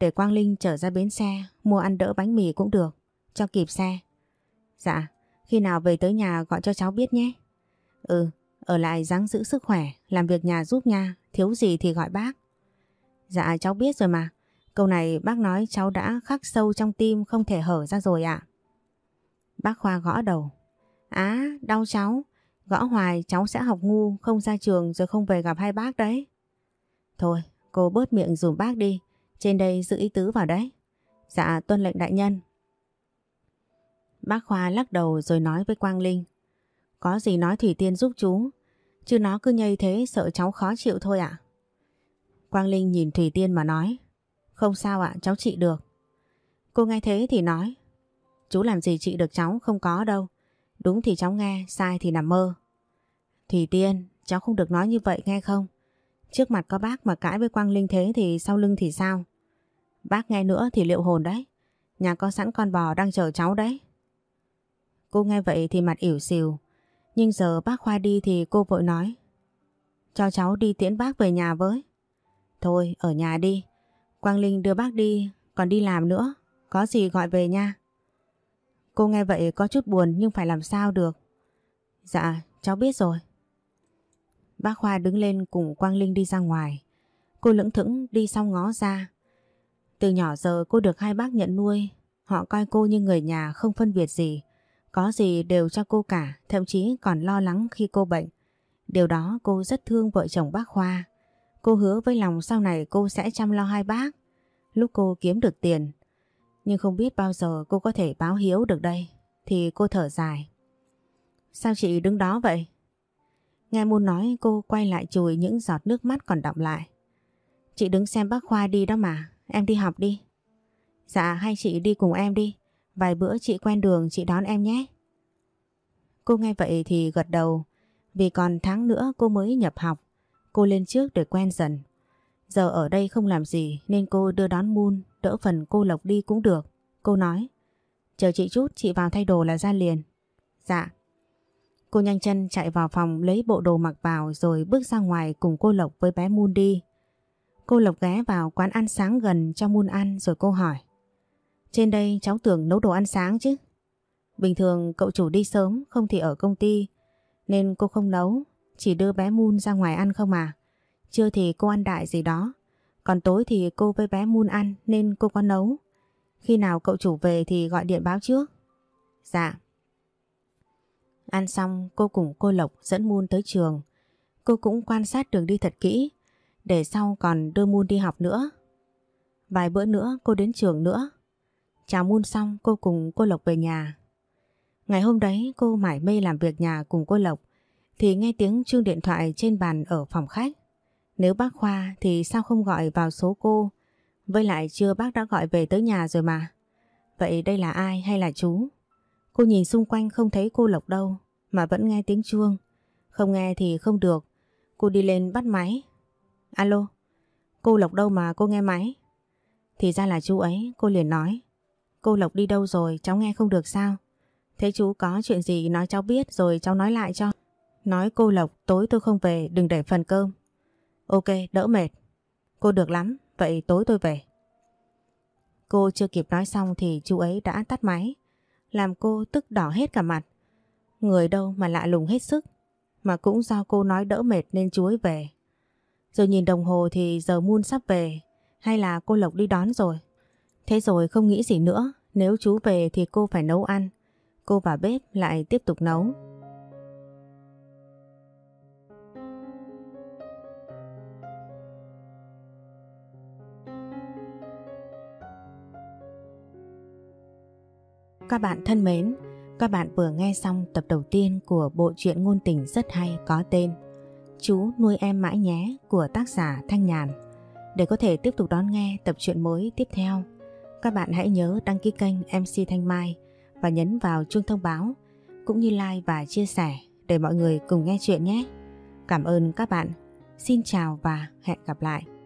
Để Quang Linh trở ra bến xe, mua ăn đỡ bánh mì cũng được, cho kịp xe. Dạ, khi nào về tới nhà gọi cho cháu biết nhé. Ừ, ở lại ráng giữ sức khỏe, làm việc nhà giúp nha, thiếu gì thì gọi bác. Dạ cháu biết rồi mà, câu này bác nói cháu đã khắc sâu trong tim không thể hở ra rồi ạ. Bác Khoa gõ đầu. Á, đau cháu, gõ hoài cháu sẽ học ngu, không ra trường rồi không về gặp hai bác đấy. Thôi, cô bớt miệng dùm bác đi, trên đây giữ ý tứ vào đấy. Dạ, tuân lệnh đại nhân. Bác Khoa lắc đầu rồi nói với Quang Linh. Có gì nói Thủy Tiên giúp chú, chứ nó cứ nhây thế sợ cháu khó chịu thôi ạ. Quang Linh nhìn Thủy Tiên mà nói. Không sao ạ, cháu trị được. Cô nghe thế thì nói. Chú làm gì trị được cháu, không có đâu. Đúng thì cháu nghe, sai thì nằm mơ. Thủy Tiên, cháu không được nói như vậy nghe không? Trước mặt có bác mà cãi với Quang Linh thế thì sau lưng thì sao? Bác nghe nữa thì liệu hồn đấy. Nhà có sẵn con bò đang chờ cháu đấy. Cô nghe vậy thì mặt ỉu xìu. Nhưng giờ bác Khoa đi thì cô vội nói. Cho cháu đi tiễn bác về nhà với. Thôi, ở nhà đi. Quang Linh đưa bác đi, còn đi làm nữa. Có gì gọi về nha. Cô nghe vậy có chút buồn nhưng phải làm sao được. Dạ, cháu biết rồi. Bác Khoa đứng lên cùng Quang Linh đi ra ngoài. Cô lững thững đi sau ngó ra. Từ nhỏ giờ cô được hai bác nhận nuôi. Họ coi cô như người nhà không phân biệt gì. Có gì đều cho cô cả, thậm chí còn lo lắng khi cô bệnh. Điều đó cô rất thương vợ chồng bác Khoa. Cô hứa với lòng sau này cô sẽ chăm lo hai bác. Lúc cô kiếm được tiền, nhưng không biết bao giờ cô có thể báo hiếu được đây. Thì cô thở dài. Sao chị đứng đó vậy? Nghe Môn nói cô quay lại chùi những giọt nước mắt còn đọng lại. Chị đứng xem bác Khoa đi đó mà, em đi học đi. Dạ hay chị đi cùng em đi, vài bữa chị quen đường chị đón em nhé. Cô nghe vậy thì gật đầu, vì còn tháng nữa cô mới nhập học, cô lên trước để quen dần. Giờ ở đây không làm gì nên cô đưa đón Moon, đỡ phần cô Lộc đi cũng được. Cô nói, chờ chị chút chị vào thay đồ là ra liền. Dạ. Cô nhanh chân chạy vào phòng lấy bộ đồ mặc vào rồi bước ra ngoài cùng cô Lộc với bé Moon đi. Cô Lộc ghé vào quán ăn sáng gần cho Moon ăn rồi cô hỏi. Trên đây cháu tưởng nấu đồ ăn sáng chứ. Bình thường cậu chủ đi sớm không thì ở công ty nên cô không nấu, chỉ đưa bé Moon ra ngoài ăn không à. Trưa thì cô ăn đại gì đó, còn tối thì cô với bé Moon ăn nên cô có nấu. Khi nào cậu chủ về thì gọi điện báo trước. Dạ. Ăn xong cô cùng cô Lộc dẫn Moon tới trường. Cô cũng quan sát đường đi thật kỹ, để sau còn đưa Moon đi học nữa. Vài bữa nữa cô đến trường nữa. Chào Moon xong cô cùng cô Lộc về nhà. Ngày hôm đấy cô mải mê làm việc nhà cùng cô Lộc thì nghe tiếng chuông điện thoại trên bàn ở phòng khách. Nếu bác Khoa thì sao không gọi vào số cô? Với lại chưa bác đã gọi về tới nhà rồi mà. Vậy đây là ai hay là chú? Cô nhìn xung quanh không thấy cô Lộc đâu mà vẫn nghe tiếng chuông. Không nghe thì không được. Cô đi lên bắt máy. Alo, cô Lộc đâu mà cô nghe máy? Thì ra là chú ấy, cô liền nói. Cô Lộc đi đâu rồi, cháu nghe không được sao? Thế chú có chuyện gì nói cháu biết rồi cháu nói lại cho. Nói cô Lộc tối tôi không về đừng để phần cơm. Ok, đỡ mệt. Cô được lắm, vậy tối tôi về. Cô chưa kịp nói xong thì chú ấy đã tắt máy. Làm cô tức đỏ hết cả mặt. Người đâu mà lạ lùng hết sức. Mà cũng do cô nói đỡ mệt nên chú ấy về. Rồi nhìn đồng hồ thì giờ muôn sắp về. Hay là cô Lộc đi đón rồi. Thế rồi không nghĩ gì nữa. Nếu chú về thì cô phải nấu ăn. Cô vào bếp lại tiếp tục nấu. Các bạn thân mến, các bạn vừa nghe xong tập đầu tiên của bộ truyện ngôn tình rất hay có tên Chú nuôi em mãi nhé của tác giả Thanh Nhàn. Để có thể tiếp tục đón nghe tập truyện mới tiếp theo, các bạn hãy nhớ đăng ký kênh MC Thanh Mai và nhấn vào chuông thông báo cũng như like và chia sẻ để mọi người cùng nghe chuyện nhé. Cảm ơn các bạn. Xin chào và hẹn gặp lại.